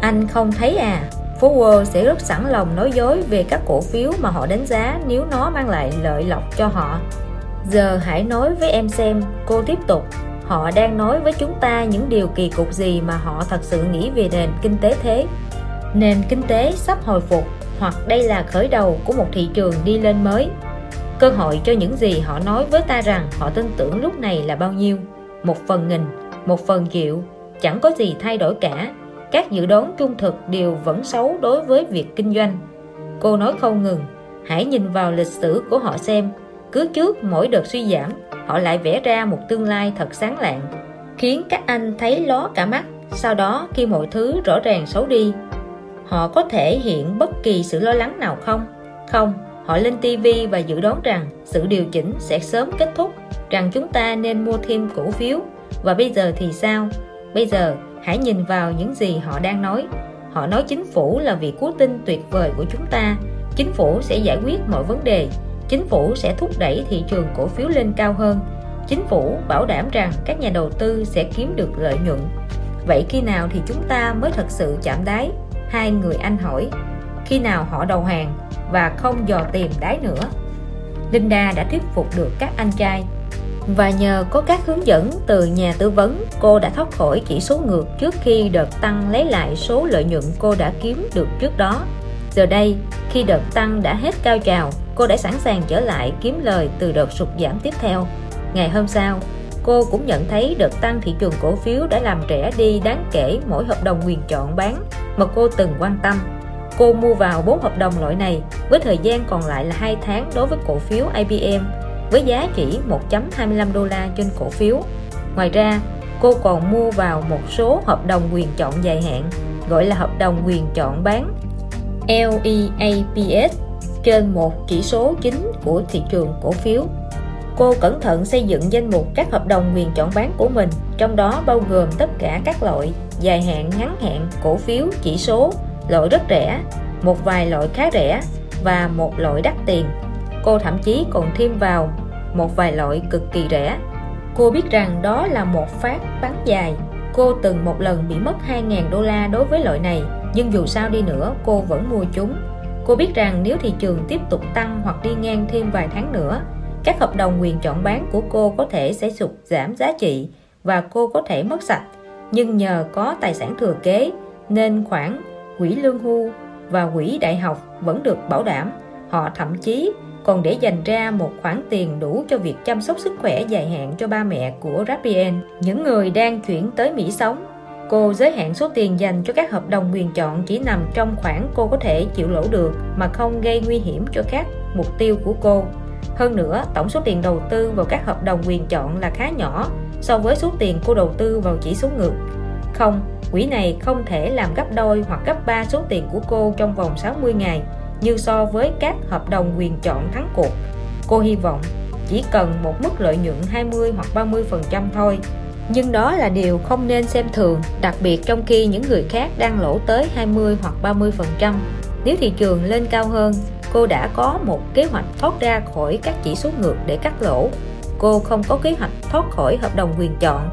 Anh không thấy à? Phố Wall sẽ rất sẵn lòng nói dối về các cổ phiếu mà họ đánh giá nếu nó mang lại lợi lộc cho họ. Giờ hãy nói với em xem, cô tiếp tục, họ đang nói với chúng ta những điều kỳ cục gì mà họ thật sự nghĩ về nền kinh tế thế? Nền kinh tế sắp hồi phục, hoặc đây là khởi đầu của một thị trường đi lên mới. Cơ hội cho những gì họ nói với ta rằng họ tin tưởng lúc này là bao nhiêu? Một phần nghìn, một phần triệu, chẳng có gì thay đổi cả các dự đoán trung thực đều vẫn xấu đối với việc kinh doanh. Cô nói không ngừng, hãy nhìn vào lịch sử của họ xem. Cứ trước mỗi đợt suy giảm, họ lại vẽ ra một tương lai thật sáng lạng, khiến các anh thấy ló cả mắt. Sau đó, khi mọi thứ rõ ràng xấu đi, họ có thể hiện bất kỳ sự lo lắng nào không? Không, họ lên TV và dự đoán rằng sự điều chỉnh sẽ sớm kết thúc, rằng chúng ta nên mua thêm cổ phiếu. Và bây giờ thì sao? Bây giờ hãy nhìn vào những gì họ đang nói. Họ nói chính phủ là vị cứu tinh tuyệt vời của chúng ta. Chính phủ sẽ giải quyết mọi vấn đề. Chính phủ sẽ thúc đẩy thị trường cổ phiếu lên cao hơn. Chính phủ bảo đảm rằng các nhà đầu tư sẽ kiếm được lợi nhuận. Vậy khi nào thì chúng ta mới thật sự chạm đáy? Hai người anh hỏi. Khi nào họ đầu hàng và không dò tìm đáy nữa? Linda đã thuyết phục được các anh trai và nhờ có các hướng dẫn từ nhà tư vấn, cô đã thoát khỏi chỉ số ngược trước khi đợt tăng lấy lại số lợi nhuận cô đã kiếm được trước đó. Giờ đây, khi đợt tăng đã hết cao trào, cô đã sẵn sàng trở lại kiếm lời từ đợt sụt giảm tiếp theo. Ngày hôm sau, cô cũng nhận thấy đợt tăng thị trường cổ phiếu đã làm rẻ đi đáng kể mỗi hợp đồng quyền chọn bán mà cô từng quan tâm. Cô mua vào bốn hợp đồng loại này, với thời gian còn lại là hai tháng đối với cổ phiếu IBM với giá chỉ 1.25 đô la trên cổ phiếu ngoài ra cô còn mua vào một số hợp đồng quyền chọn dài hạn gọi là hợp đồng quyền chọn bán LEAPS trên một chỉ số chính của thị trường cổ phiếu. Cô cẩn thận xây dựng danh mục các hợp đồng quyền chọn bán của mình, trong đó bao gồm tất cả các loại dài hạn, ngắn hạn, cổ phiếu, chỉ số, loại rất rẻ, một vài loại khá rẻ và một loại đắt tiền. Cô thậm chí còn thêm vào một vài loại cực kỳ rẻ. Cô biết rằng đó là một phát bắn dài. Cô từng một lần bị mất 2.000 đô la đối với loại này, nhưng dù sao đi nữa cô vẫn mua chúng Cô biết rằng nếu thị trường tiếp tục tăng hoặc đi ngang thêm vài tháng nữa, các hợp đồng quyền chọn bán của cô có thể sẽ sụt giảm giá trị và cô có thể mất sạch. Nhưng nhờ có tài sản thừa kế nên khoản quỹ lương hưu và quỹ đại học vẫn được bảo đảm. Họ thậm chí còn để dành ra một khoản tiền đủ cho việc chăm sóc sức khỏe dài hạn cho ba mẹ của Rapien, những người đang chuyển tới Mỹ sống. Cô giới hạn số tiền dành cho các hợp đồng quyền chọn chỉ nằm trong khoản cô có thể chịu lỗ được mà không gây nguy hiểm cho các mục tiêu của cô. Hơn nữa, tổng số tiền đầu tư vào các hợp đồng quyền chọn là khá nhỏ so với số tiền cô đầu tư vào chỉ số ngược. Không, quỹ này không thể làm gấp đôi hoặc gấp 3 số tiền của cô trong vòng 60 ngày như so với các hợp đồng quyền chọn thắng cuộc. Cô hy vọng chỉ cần một mức lợi nhuận 20 hoặc 30% thôi. Nhưng đó là điều không nên xem thường, đặc biệt trong khi những người khác đang lỗ tới 20 hoặc 30%. Nếu thị trường lên cao hơn, cô đã có một kế hoạch thoát ra khỏi các chỉ số ngược để cắt lỗ. Cô không có kế hoạch thoát khỏi hợp đồng quyền chọn.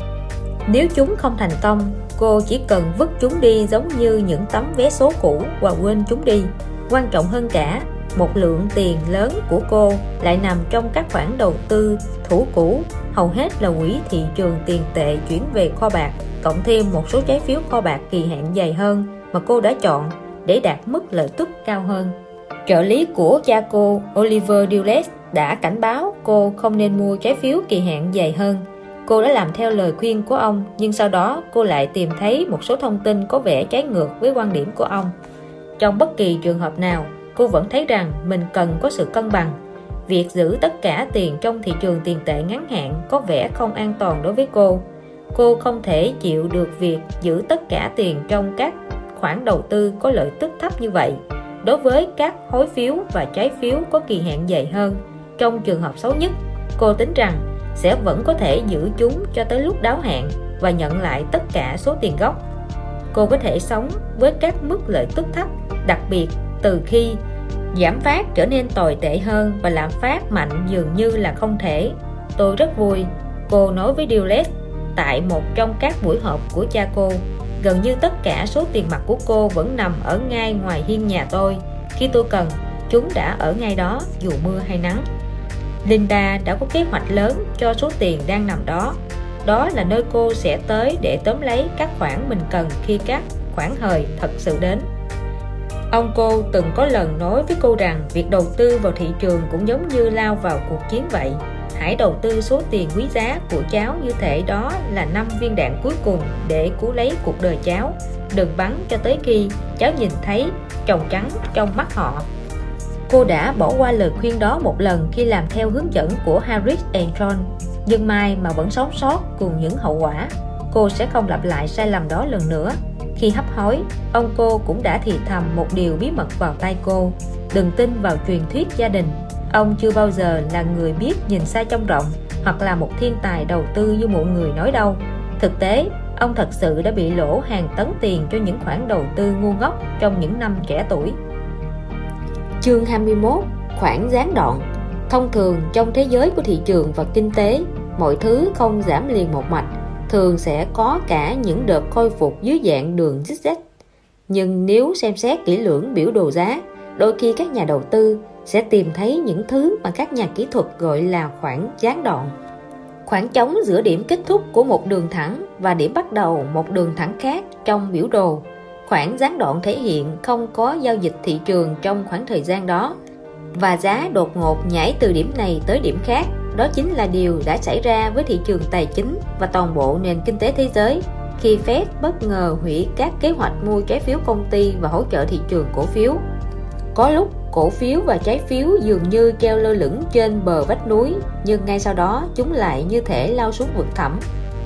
Nếu chúng không thành công, cô chỉ cần vứt chúng đi giống như những tấm vé số cũ và quên chúng đi. Quan trọng hơn cả, một lượng tiền lớn của cô lại nằm trong các khoản đầu tư thủ cũ hầu hết là quỹ thị trường tiền tệ chuyển về kho bạc cộng thêm một số trái phiếu kho bạc kỳ hạn dài hơn mà cô đã chọn để đạt mức lợi tức cao hơn. Trợ lý của cha cô Oliver Dulles đã cảnh báo cô không nên mua trái phiếu kỳ hạn dài hơn. Cô đã làm theo lời khuyên của ông nhưng sau đó cô lại tìm thấy một số thông tin có vẻ trái ngược với quan điểm của ông trong bất kỳ trường hợp nào, cô vẫn thấy rằng mình cần có sự cân bằng. Việc giữ tất cả tiền trong thị trường tiền tệ ngắn hạn có vẻ không an toàn đối với cô. Cô không thể chịu được việc giữ tất cả tiền trong các khoản đầu tư có lợi tức thấp như vậy. Đối với các hối phiếu và trái phiếu có kỳ hạn dài hơn, trong trường hợp xấu nhất, cô tính rằng sẽ vẫn có thể giữ chúng cho tới lúc đáo hạn và nhận lại tất cả số tiền gốc cô có thể sống với các mức lợi tức thấp, đặc biệt từ khi giảm phát trở nên tồi tệ hơn và lạm phát mạnh dường như là không thể. Tôi rất vui, cô nói với Dulles tại một trong các buổi họp của cha cô. Gần như tất cả số tiền mặt của cô vẫn nằm ở ngay ngoài hiên nhà tôi. Khi tôi cần, chúng đã ở ngay đó, dù mưa hay nắng. Linda đã có kế hoạch lớn cho số tiền đang nằm đó đó là nơi cô sẽ tới để tóm lấy các khoản mình cần khi các khoản hời thật sự đến Ông cô từng có lần nói với cô rằng việc đầu tư vào thị trường cũng giống như lao vào cuộc chiến vậy. Hãy đầu tư số tiền quý giá của cháu như thể đó là năm viên đạn cuối cùng để cứu lấy cuộc đời cháu. Đừng bắn cho tới khi cháu nhìn thấy chồng trắng trong mắt họ. Cô đã bỏ qua lời khuyên đó một lần khi làm theo hướng dẫn của Harris and John, nhưng mai mà vẫn sống sót cùng những hậu quả. Cô sẽ không lặp lại sai lầm đó lần nữa khi hấp hối, ông cô cũng đã thì thầm một điều bí mật vào tay cô. Đừng tin vào truyền thuyết gia đình. Ông chưa bao giờ là người biết nhìn xa trông rộng hoặc là một thiên tài đầu tư như mọi người nói đâu. Thực tế, ông thật sự đã bị lỗ hàng tấn tiền cho những khoản đầu tư ngu ngốc trong những năm trẻ tuổi. Chương 21 Khoản gián đoạn Thông thường trong thế giới của thị trường và kinh tế, mọi thứ không giảm liền một mạch thường sẽ có cả những đợt khôi phục dưới dạng đường zigzag. Nhưng nếu xem xét kỹ lưỡng biểu đồ giá, đôi khi các nhà đầu tư sẽ tìm thấy những thứ mà các nhà kỹ thuật gọi là khoảng gián đoạn. Khoảng trống giữa điểm kết thúc của một đường thẳng và điểm bắt đầu một đường thẳng khác trong biểu đồ. Khoảng gián đoạn thể hiện không có giao dịch thị trường trong khoảng thời gian đó và giá đột ngột nhảy từ điểm này tới điểm khác đó chính là điều đã xảy ra với thị trường tài chính và toàn bộ nền kinh tế thế giới khi Fed bất ngờ hủy các kế hoạch mua trái phiếu công ty và hỗ trợ thị trường cổ phiếu. Có lúc cổ phiếu và trái phiếu dường như treo lơ lửng trên bờ vách núi, nhưng ngay sau đó chúng lại như thể lao xuống vực thẳm.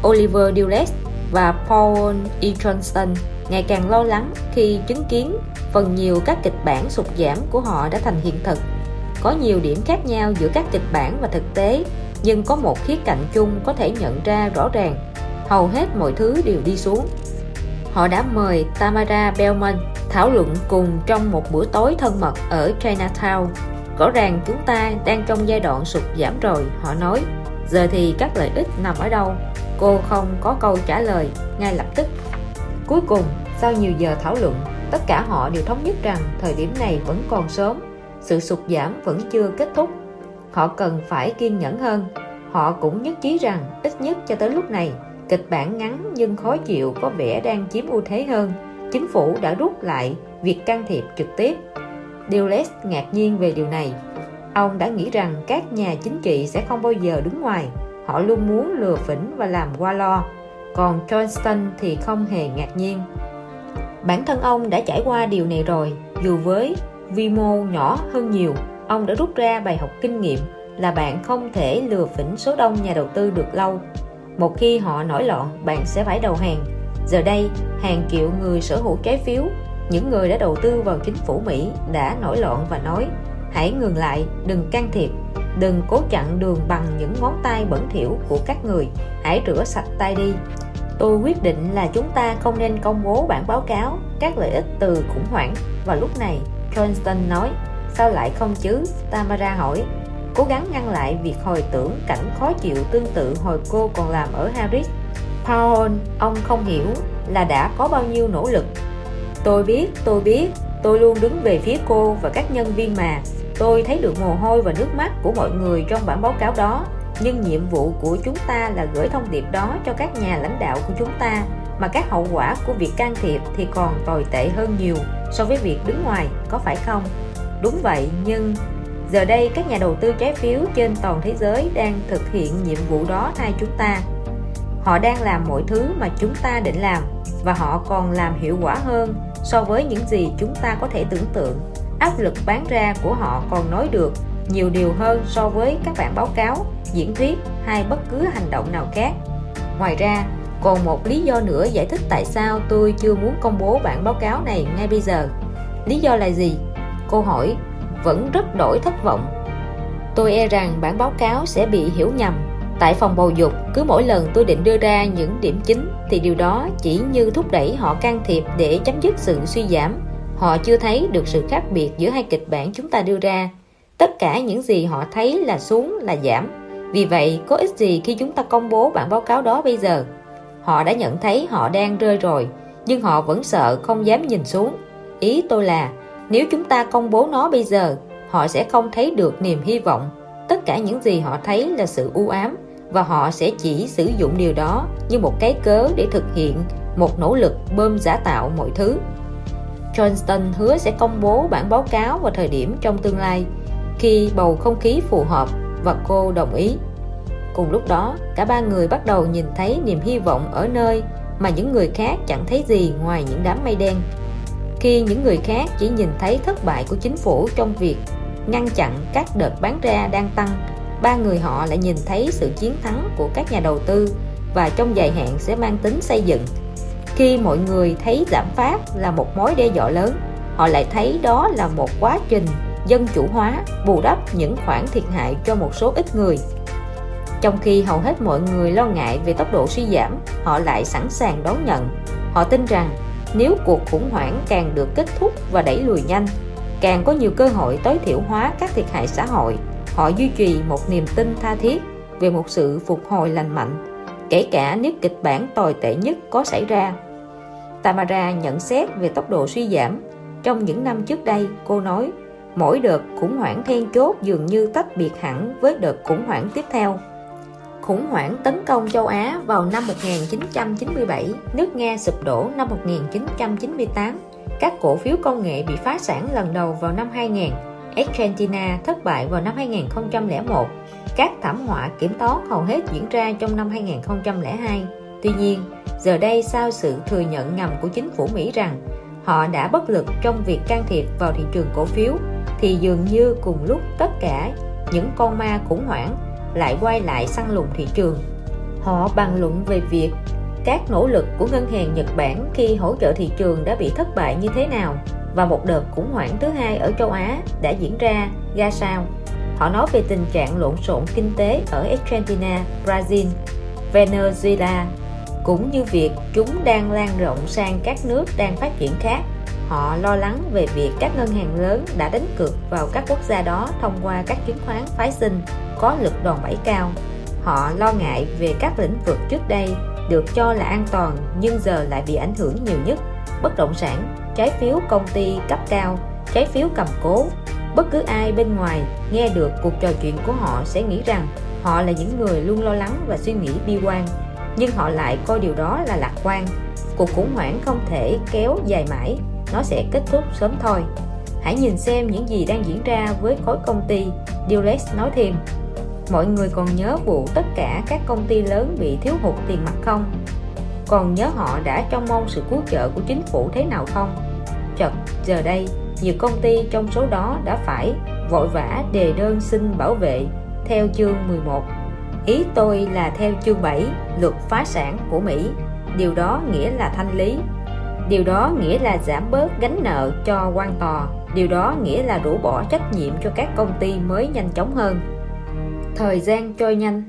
Oliver Dulles và Paul E. Johnston ngày càng lo lắng khi chứng kiến phần nhiều các kịch bản sụt giảm của họ đã thành hiện thực có nhiều điểm khác nhau giữa các kịch bản và thực tế, nhưng có một khía cạnh chung có thể nhận ra rõ ràng. Hầu hết mọi thứ đều đi xuống. Họ đã mời Tamara Bellman thảo luận cùng trong một bữa tối thân mật ở Chinatown. Rõ ràng chúng ta đang trong giai đoạn sụt giảm rồi, họ nói. Giờ thì các lợi ích nằm ở đâu? Cô không có câu trả lời ngay lập tức. Cuối cùng, sau nhiều giờ thảo luận, tất cả họ đều thống nhất rằng thời điểm này vẫn còn sớm sự sụt giảm vẫn chưa kết thúc. Họ cần phải kiên nhẫn hơn. Họ cũng nhất trí rằng ít nhất cho tới lúc này kịch bản ngắn nhưng khó chịu có vẻ đang chiếm ưu thế hơn. Chính phủ đã rút lại việc can thiệp trực tiếp. Dulles ngạc nhiên về điều này. Ông đã nghĩ rằng các nhà chính trị sẽ không bao giờ đứng ngoài. Họ luôn muốn lừa phỉnh và làm qua lo còn Johnston thì không hề ngạc nhiên. Bản thân ông đã trải qua điều này rồi, dù với vi mô nhỏ hơn nhiều, ông đã rút ra bài học kinh nghiệm là bạn không thể lừa phỉnh số đông nhà đầu tư được lâu. Một khi họ nổi loạn, bạn sẽ phải đầu hàng. Giờ đây, hàng triệu người sở hữu trái phiếu, những người đã đầu tư vào chính phủ Mỹ đã nổi loạn và nói hãy ngừng lại, đừng can thiệp, đừng cố chặn đường bằng những ngón tay bẩn thỉu của các người, hãy rửa sạch tay đi. Tôi quyết định là chúng ta không nên công bố bản báo cáo các lợi ích từ khủng hoảng vào lúc này Johnston nói, sao lại không chứ? Tamara hỏi, cố gắng ngăn lại việc hồi tưởng cảnh khó chịu tương tự hồi cô còn làm ở Harris. Paul, ông không hiểu là đã có bao nhiêu nỗ lực. Tôi biết tôi biết, tôi luôn đứng về phía cô và các nhân viên mà. Tôi thấy được mồ hôi và nước mắt của mọi người trong bản báo cáo đó. Nhưng nhiệm vụ của chúng ta là gửi thông điệp đó cho các nhà lãnh đạo của chúng ta mà các hậu quả của việc can thiệp thì còn tồi tệ hơn nhiều so với việc đứng ngoài, có phải không? Đúng vậy, nhưng giờ đây các nhà đầu tư trái phiếu trên toàn thế giới đang thực hiện nhiệm vụ đó thay chúng ta. Họ đang làm mọi thứ mà chúng ta định làm và họ còn làm hiệu quả hơn so với những gì chúng ta có thể tưởng tượng. Áp lực bán ra của họ còn nói được nhiều điều hơn so với các bản báo cáo, diễn thuyết hay bất cứ hành động nào khác. Ngoài ra còn một lý do nữa giải thích tại sao tôi chưa muốn công bố bản báo cáo này ngay bây giờ. Lý do là gì? Cô hỏi vẫn rất đổi thất vọng. Tôi e rằng bản báo cáo sẽ bị hiểu nhầm. Tại phòng bầu dục, cứ mỗi lần tôi định đưa ra những điểm chính thì điều đó chỉ như thúc đẩy họ can thiệp để chấm dứt sự suy giảm. Họ chưa thấy được sự khác biệt giữa hai kịch bản chúng ta đưa ra. Tất cả những gì họ thấy là xuống, là giảm. Vì vậy, có ích gì khi chúng ta công bố bản báo cáo đó bây giờ? Họ đã nhận thấy họ đang rơi rồi, nhưng họ vẫn sợ không dám nhìn xuống. Ý tôi là, nếu chúng ta công bố nó bây giờ, họ sẽ không thấy được niềm hy vọng. Tất cả những gì họ thấy là sự u ám, và họ sẽ chỉ sử dụng điều đó như một cái cớ để thực hiện một nỗ lực bơm giả tạo mọi thứ. Johnston hứa sẽ công bố bản báo cáo vào thời điểm trong tương lai, khi bầu không khí phù hợp, và cô đồng ý cùng lúc đó, cả ba người bắt đầu nhìn thấy niềm hy vọng ở nơi mà những người khác chẳng thấy gì ngoài những đám mây đen. Khi những người khác chỉ nhìn thấy thất bại của chính phủ trong việc ngăn chặn các đợt bán ra đang tăng, ba người họ lại nhìn thấy sự chiến thắng của các nhà đầu tư và trong dài hạn sẽ mang tính xây dựng. Khi mọi người thấy giảm phát là một mối đe dọa lớn, họ lại thấy đó là một quá trình dân chủ hóa, bù đắp những khoản thiệt hại cho một số ít người trong khi hầu hết mọi người lo ngại về tốc độ suy giảm, họ lại sẵn sàng đón nhận. Họ tin rằng, nếu cuộc khủng hoảng càng được kết thúc và đẩy lùi nhanh, càng có nhiều cơ hội tối thiểu hóa các thiệt hại xã hội. Họ duy trì một niềm tin tha thiết về một sự phục hồi lành mạnh, kể cả nếu kịch bản tồi tệ nhất có xảy ra. Tamara nhận xét về tốc độ suy giảm. Trong những năm trước đây, cô nói, mỗi đợt khủng hoảng then chốt dường như tách biệt hẳn với đợt khủng hoảng tiếp theo khủng hoảng tấn công châu Á vào năm 1997, nước Nga sụp đổ năm 1998, các cổ phiếu công nghệ bị phá sản lần đầu vào năm 2000, Argentina thất bại vào năm 2001, các thảm họa kiểm toán hầu hết diễn ra trong năm 2002. Tuy nhiên, giờ đây sau sự thừa nhận ngầm của chính phủ Mỹ rằng họ đã bất lực trong việc can thiệp vào thị trường cổ phiếu, thì dường như cùng lúc tất cả những con ma khủng hoảng lại quay lại săn lùng thị trường. Họ bàn luận về việc các nỗ lực của ngân hàng Nhật Bản khi hỗ trợ thị trường đã bị thất bại như thế nào và một đợt khủng hoảng thứ hai ở châu Á đã diễn ra ra sao. Họ nói về tình trạng lộn xộn kinh tế ở Argentina, Brazil, Venezuela cũng như việc chúng đang lan rộng sang các nước đang phát triển khác. Họ lo lắng về việc các ngân hàng lớn đã đánh cược vào các quốc gia đó thông qua các chứng khoán phái sinh có lực đòn bẩy cao. Họ lo ngại về các lĩnh vực trước đây được cho là an toàn nhưng giờ lại bị ảnh hưởng nhiều nhất. Bất động sản, trái phiếu công ty cấp cao, trái phiếu cầm cố. Bất cứ ai bên ngoài nghe được cuộc trò chuyện của họ sẽ nghĩ rằng họ là những người luôn lo lắng và suy nghĩ bi quan. Nhưng họ lại coi điều đó là lạc quan. Cuộc khủng hoảng không thể kéo dài mãi, nó sẽ kết thúc sớm thôi. Hãy nhìn xem những gì đang diễn ra với khối công ty, Dulles nói thêm mọi người còn nhớ vụ tất cả các công ty lớn bị thiếu hụt tiền mặt không? Còn nhớ họ đã trông mong sự cứu trợ của chính phủ thế nào không? Chật giờ đây, nhiều công ty trong số đó đã phải vội vã đề đơn xin bảo vệ theo chương 11 ý tôi là theo chương 7 luật phá sản của Mỹ. Điều đó nghĩa là thanh lý. Điều đó nghĩa là giảm bớt gánh nợ cho quan tòa. Điều đó nghĩa là rũ bỏ trách nhiệm cho các công ty mới nhanh chóng hơn thời gian trôi nhanh.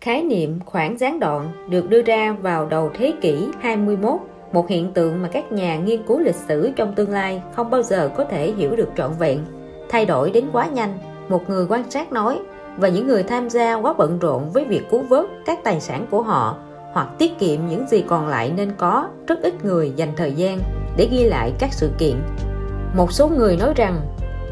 Khái niệm khoảng gián đoạn được đưa ra vào đầu thế kỷ 21 một hiện tượng mà các nhà nghiên cứu lịch sử trong tương lai không bao giờ có thể hiểu được trọn vẹn. Thay đổi đến quá nhanh, một người quan sát nói, và những người tham gia quá bận rộn với việc cứu vớt các tài sản của họ, hoặc tiết kiệm những gì còn lại nên có rất ít người dành thời gian để ghi lại các sự kiện. Một số người nói rằng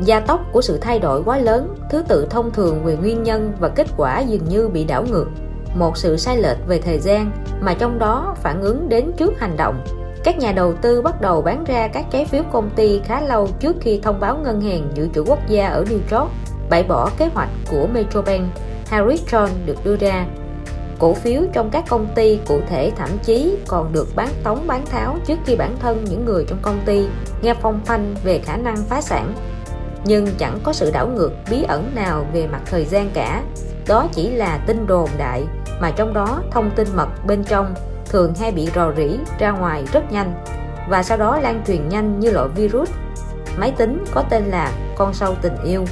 gia tốc của sự thay đổi quá lớn, thứ tự thông thường về nguyên nhân và kết quả dường như bị đảo ngược. Một sự sai lệch về thời gian mà trong đó phản ứng đến trước hành động. Các nhà đầu tư bắt đầu bán ra các trái phiếu công ty khá lâu trước khi thông báo ngân hàng dự trữ quốc gia ở New York, bãi bỏ kế hoạch của Metrobank, Harris John được đưa ra. Cổ phiếu trong các công ty cụ thể thậm chí còn được bán tống bán tháo trước khi bản thân những người trong công ty, nghe phong phanh về khả năng phá sản nhưng chẳng có sự đảo ngược, bí ẩn nào về mặt thời gian cả. Đó chỉ là tin đồn đại, mà trong đó thông tin mật bên trong thường hay bị rò rỉ ra ngoài rất nhanh. Và sau đó lan truyền nhanh như loại virus. Máy tính có tên là con sâu tình yêu.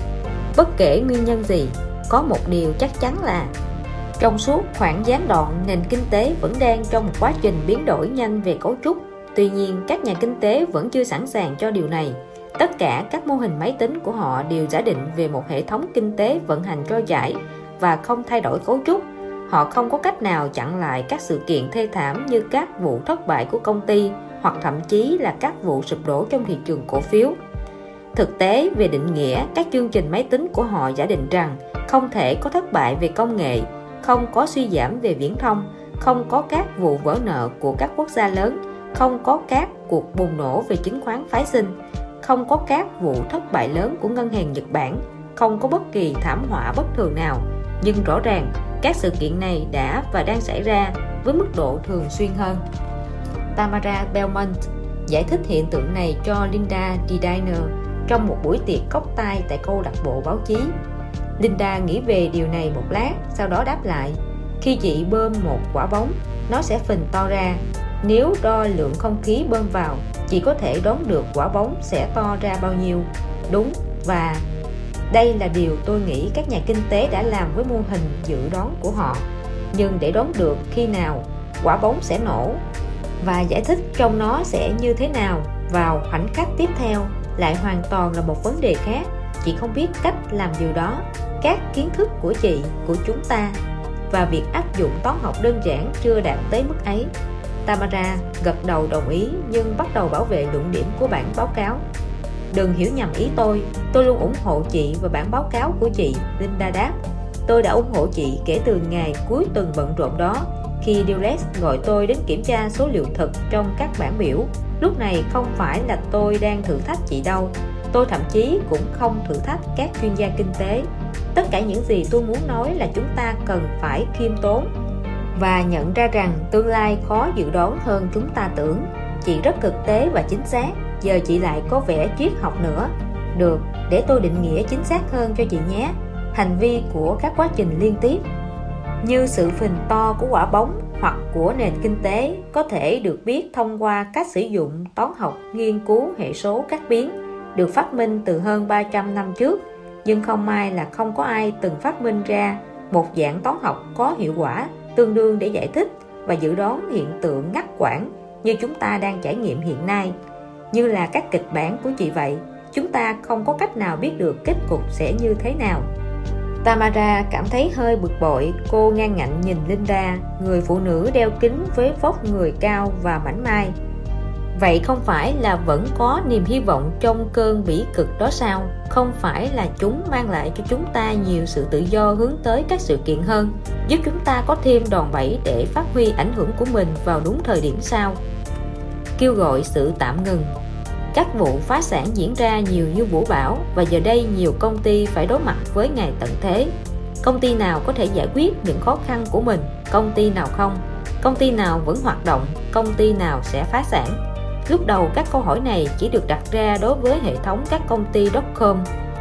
Bất kể nguyên nhân gì, có một điều chắc chắn là trong suốt khoảng gián đoạn, nền kinh tế vẫn đang trong một quá trình biến đổi nhanh về cấu trúc. Tuy nhiên, các nhà kinh tế vẫn chưa sẵn sàng cho điều này tất cả các mô hình máy tính của họ đều giả định về một hệ thống kinh tế vận hành trôi chảy và không thay đổi cấu trúc. Họ không có cách nào chặn lại các sự kiện thê thảm như các vụ thất bại của công ty hoặc thậm chí là các vụ sụp đổ trong thị trường cổ phiếu. Thực tế, về định nghĩa, các chương trình máy tính của họ giả định rằng không thể có thất bại về công nghệ, không có suy giảm về viễn thông, không có các vụ vỡ nợ của các quốc gia lớn, không có các cuộc bùng nổ về chứng khoán phái sinh không có các vụ thất bại lớn của ngân hàng Nhật Bản, không có bất kỳ thảm họa bất thường nào. Nhưng rõ ràng, các sự kiện này đã và đang xảy ra với mức độ thường xuyên hơn. Tamara Belmont giải thích hiện tượng này cho Linda Diner trong một buổi tiệc cốc tay tại câu lạc bộ báo chí. Linda nghĩ về điều này một lát, sau đó đáp lại, khi chị bơm một quả bóng, nó sẽ phình to ra. Nếu đo lượng không khí bơm vào chỉ có thể đoán được quả bóng sẽ to ra bao nhiêu? Đúng, và đây là điều tôi nghĩ các nhà kinh tế đã làm với mô hình dự đoán của họ. Nhưng để đoán được khi nào quả bóng sẽ nổ và giải thích trong nó sẽ như thế nào vào khoảnh khắc tiếp theo lại hoàn toàn là một vấn đề khác. Chị không biết cách làm điều đó. Các kiến thức của chị, của chúng ta và việc áp dụng toán học đơn giản chưa đạt tới mức ấy. Tamara gật đầu đồng ý nhưng bắt đầu bảo vệ luận điểm của bản báo cáo. Đừng hiểu nhầm ý tôi tôi luôn ủng hộ chị và bản báo cáo của chị, Linda đáp. Tôi đã ủng hộ chị kể từ ngày cuối tuần bận rộn đó, khi Dulles gọi tôi đến kiểm tra số liệu thực trong các bản biểu. Lúc này không phải là tôi đang thử thách chị đâu, tôi thậm chí cũng không thử thách các chuyên gia kinh tế. Tất cả những gì tôi muốn nói là chúng ta cần phải khiêm tốn và nhận ra rằng tương lai khó dự đoán hơn chúng ta tưởng. Chị rất thực tế và chính xác, giờ chị lại có vẻ triết học nữa. Được, để tôi định nghĩa chính xác hơn cho chị nhé. Hành vi của các quá trình liên tiếp, như sự phình to của quả bóng hoặc của nền kinh tế, có thể được biết thông qua cách sử dụng, toán học, nghiên cứu hệ số các biến, được phát minh từ hơn 300 năm trước. Nhưng không may là không có ai từng phát minh ra một dạng toán học có hiệu quả tương đương để giải thích và dự đoán hiện tượng ngắt quãng như chúng ta đang trải nghiệm hiện nay. Như là các kịch bản của chị vậy, chúng ta không có cách nào biết được kết cục sẽ như thế nào. Tamara cảm thấy hơi bực bội, cô ngang ngạnh nhìn Linda, người phụ nữ đeo kính với vóc người cao và mảnh mai. Vậy không phải là vẫn có niềm hy vọng trong cơn bỉ cực đó sao? Không phải là chúng mang lại cho chúng ta nhiều sự tự do hướng tới các sự kiện hơn, giúp chúng ta có thêm đòn bẩy để phát huy ảnh hưởng của mình vào đúng thời điểm sao? Kêu gọi sự tạm ngừng Các vụ phá sản diễn ra nhiều như vũ bão và giờ đây nhiều công ty phải đối mặt với ngày tận thế. Công ty nào có thể giải quyết những khó khăn của mình, công ty nào không? công ty nào vẫn hoạt động công ty nào sẽ phá sản lúc đầu các câu hỏi này chỉ được đặt ra đối với hệ thống các công ty dot-com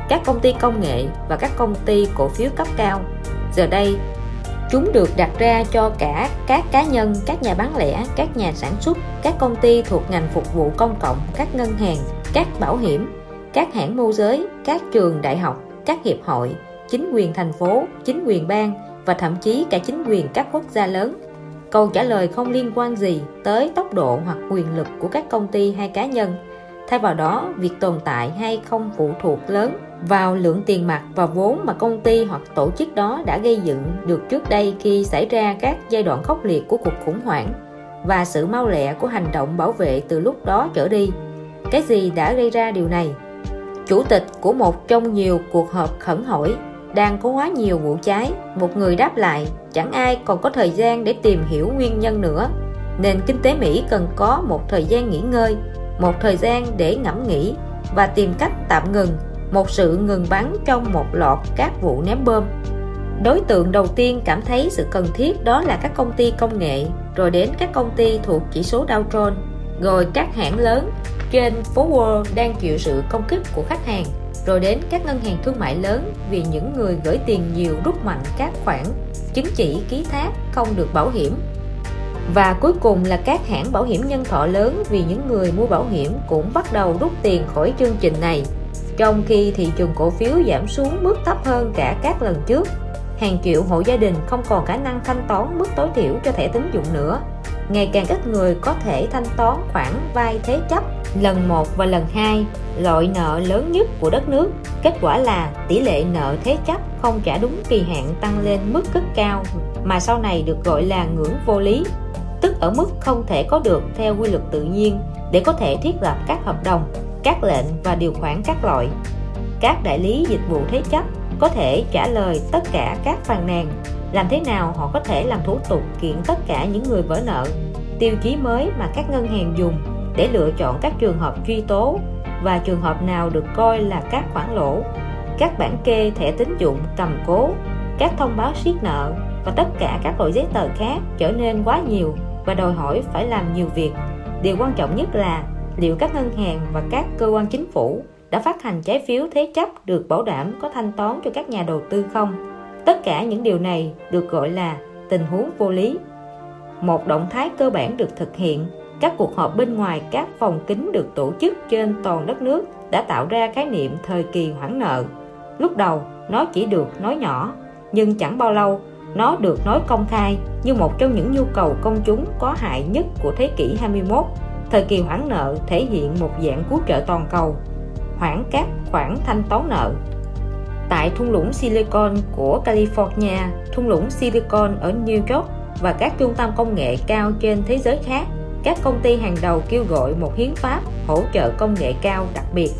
các công ty công nghệ và các công ty cổ phiếu cấp cao. Giờ đây, chúng được đặt ra cho cả các cá nhân, các nhà bán lẻ, các nhà sản xuất, các công ty thuộc ngành phục vụ công cộng, các ngân hàng, các bảo hiểm, các hãng môi giới, các trường đại học, các hiệp hội, chính quyền thành phố, chính quyền bang và thậm chí cả chính quyền các quốc gia lớn câu trả lời không liên quan gì tới tốc độ hoặc quyền lực của các công ty hay cá nhân. Thay vào đó, việc tồn tại hay không phụ thuộc lớn vào lượng tiền mặt và vốn mà công ty hoặc tổ chức đó đã gây dựng được trước đây khi xảy ra các giai đoạn khốc liệt của cuộc khủng hoảng và sự mau lẹ của hành động bảo vệ từ lúc đó trở đi. Cái gì đã gây ra điều này? Chủ tịch của một trong nhiều cuộc họp khẩn hỏi đang có quá nhiều vụ cháy. Một người đáp lại, chẳng ai còn có thời gian để tìm hiểu nguyên nhân nữa. Nền kinh tế Mỹ cần có một thời gian nghỉ ngơi, một thời gian để ngẫm nghĩ và tìm cách tạm ngừng một sự ngừng bắn trong một loạt các vụ ném bom. Đối tượng đầu tiên cảm thấy sự cần thiết đó là các công ty công nghệ, rồi đến các công ty thuộc chỉ số Dow Jones, rồi các hãng lớn trên phố Wall đang chịu sự công kích của khách hàng rồi đến các ngân hàng thương mại lớn vì những người gửi tiền nhiều rút mạnh các khoản chứng chỉ, ký thác không được bảo hiểm. Và cuối cùng là các hãng bảo hiểm nhân thọ lớn vì những người mua bảo hiểm cũng bắt đầu rút tiền khỏi chương trình này. Trong khi thị trường cổ phiếu giảm xuống mức thấp hơn cả các lần trước, hàng triệu hộ gia đình không còn khả năng thanh toán mức tối thiểu cho thẻ tín dụng nữa. Ngày càng ít người có thể thanh toán khoản vay thế chấp lần 1 và lần 2 loại nợ lớn nhất của đất nước. Kết quả là tỷ lệ nợ thế chấp không trả đúng kỳ hạn tăng lên mức rất cao, mà sau này được gọi là ngưỡng vô lý, tức ở mức không thể có được theo quy luật tự nhiên để có thể thiết lập các hợp đồng, các lệnh và điều khoản các loại. Các đại lý dịch vụ thế chấp có thể trả lời tất cả các phàn nàn. Làm thế nào họ có thể làm thủ tục kiện tất cả những người vỡ nợ? Tiêu chí mới mà các ngân hàng dùng để lựa chọn các trường hợp truy tố và trường hợp nào được coi là các khoản lỗ. Các bản kê thẻ tín dụng, cầm cố, các thông báo siết nợ và tất cả các loại giấy tờ khác trở nên quá nhiều và đòi hỏi phải làm nhiều việc. Điều quan trọng nhất là liệu các ngân hàng và các cơ quan chính phủ đã phát hành trái phiếu thế chấp được bảo đảm có thanh toán cho các nhà đầu tư không? Tất cả những điều này được gọi là tình huống vô lý. Một động thái cơ bản được thực hiện các cuộc họp bên ngoài các phòng kính được tổ chức trên toàn đất nước đã tạo ra khái niệm thời kỳ hoãn nợ. Lúc đầu nó chỉ được nói nhỏ nhưng chẳng bao lâu nó được nói công khai như một trong những nhu cầu công chúng có hại nhất của thế kỷ 21 thời kỳ hoãn nợ thể hiện một dạng cứu trợ toàn cầu hoãn các khoản thanh toán nợ. Tại thung lũng Silicon của California, thung lũng Silicon ở New York và các trung tâm công nghệ cao trên thế giới khác, các công ty hàng đầu kêu gọi một hiến pháp hỗ trợ công nghệ cao đặc biệt,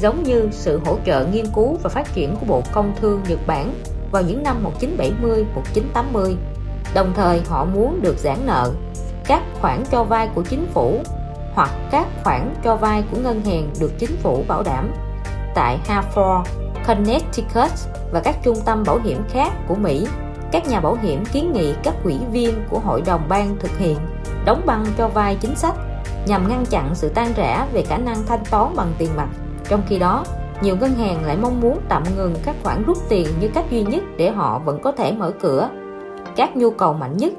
giống như sự hỗ trợ nghiên cứu và phát triển của Bộ Công Thương Nhật Bản vào những năm 1970-1980. Đồng thời họ muốn được giãn nợ, các khoản cho vay của chính phủ hoặc các khoản cho vay của ngân hàng được chính phủ bảo đảm. Tại Hartford, Connecticut và các trung tâm bảo hiểm khác của Mỹ, các nhà bảo hiểm kiến nghị các quỹ viên của hội đồng bang thực hiện đóng băng cho vay chính sách nhằm ngăn chặn sự tan rã về khả năng thanh toán bằng tiền mặt. Trong khi đó, nhiều ngân hàng lại mong muốn tạm ngừng các khoản rút tiền như cách duy nhất để họ vẫn có thể mở cửa. Các nhu cầu mạnh nhất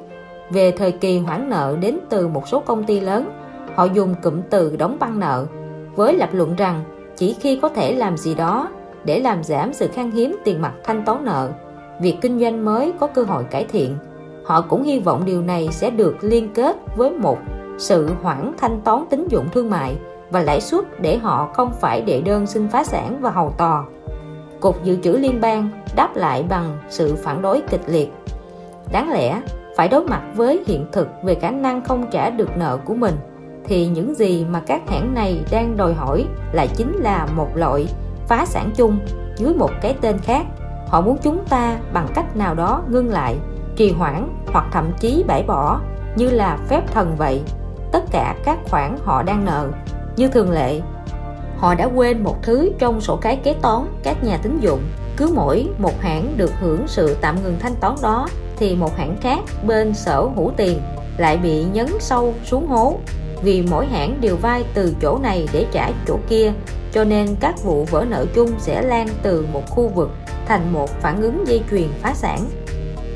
về thời kỳ hoãn nợ đến từ một số công ty lớn. Họ dùng cụm từ đóng băng nợ với lập luận rằng chỉ khi có thể làm gì đó để làm giảm sự khan hiếm tiền mặt thanh toán nợ, việc kinh doanh mới có cơ hội cải thiện. Họ cũng hy vọng điều này sẽ được liên kết với một sự hoãn thanh toán tín dụng thương mại và lãi suất để họ không phải đệ đơn xin phá sản và hầu tò. Cục Dự trữ Liên bang đáp lại bằng sự phản đối kịch liệt. Đáng lẽ, phải đối mặt với hiện thực về khả năng không trả được nợ của mình, thì những gì mà các hãng này đang đòi hỏi lại chính là một loại phá sản chung dưới một cái tên khác. Họ muốn chúng ta bằng cách nào đó ngưng lại, trì hoãn hoặc thậm chí bãi bỏ như là phép thần vậy. Tất cả các khoản họ đang nợ. Như thường lệ họ đã quên một thứ trong sổ cái kế toán các nhà tín dụng. Cứ mỗi một hãng được hưởng sự tạm ngừng thanh toán đó thì một hãng khác bên sở hữu tiền lại bị nhấn sâu xuống hố. Vì mỗi hãng đều vay từ chỗ này để trả chỗ kia cho nên các vụ vỡ nợ chung sẽ lan từ một khu vực thành một phản ứng dây chuyền phá sản.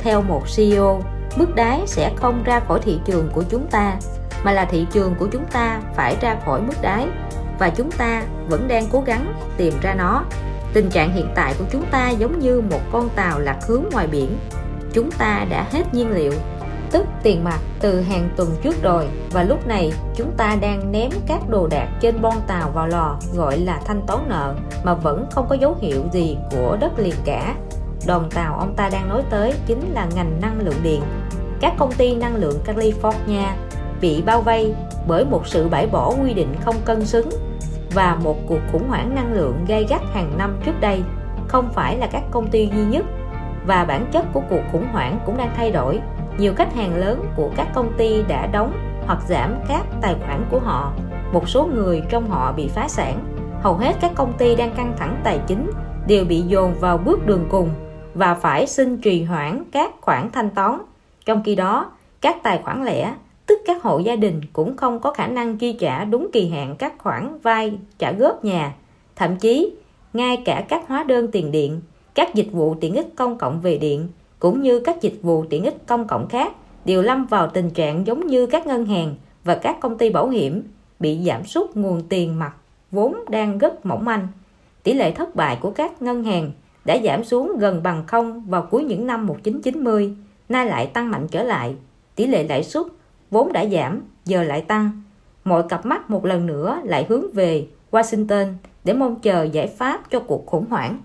Theo một CEO mức đáy sẽ không ra khỏi thị trường của chúng ta, mà là thị trường của chúng ta phải ra khỏi mức đáy và chúng ta vẫn đang cố gắng tìm ra nó. Tình trạng hiện tại của chúng ta giống như một con tàu lạc hướng ngoài biển. Chúng ta đã hết nhiên liệu tức tiền mặt từ hàng tuần trước rồi. Và lúc này, chúng ta đang ném các đồ đạc trên bon tàu vào lò, gọi là thanh toán nợ, mà vẫn không có dấu hiệu gì của đất liền cả. Đoàn tàu ông ta đang nói tới chính là ngành năng lượng điện. Các công ty năng lượng California bị bao vây bởi một sự bãi bỏ quy định không cân xứng và một cuộc khủng hoảng năng lượng gây gắt hàng năm trước đây. Không phải là các công ty duy nhất, và bản chất của cuộc khủng hoảng cũng đang thay đổi nhiều khách hàng lớn của các công ty đã đóng hoặc giảm các tài khoản của họ. Một số người trong họ bị phá sản. Hầu hết các công ty đang căng thẳng tài chính đều bị dồn vào bước đường cùng và phải xin trì hoãn các khoản thanh toán. Trong khi đó, các tài khoản lẻ, tức các hộ gia đình cũng không có khả năng chi trả đúng kỳ hạn các khoản vay trả góp nhà. Thậm chí, ngay cả các hóa đơn tiền điện, các dịch vụ tiện ích công cộng về điện cũng như các dịch vụ tiện ích công cộng khác đều lâm vào tình trạng giống như các ngân hàng và các công ty bảo hiểm bị giảm sút nguồn tiền mặt vốn đang rất mỏng manh. Tỷ lệ thất bại của các ngân hàng đã giảm xuống gần bằng không vào cuối những năm 1990, nay lại tăng mạnh trở lại. Tỷ lệ lãi suất vốn đã giảm, giờ lại tăng. Mọi cặp mắt một lần nữa lại hướng về Washington để mong chờ giải pháp cho cuộc khủng hoảng.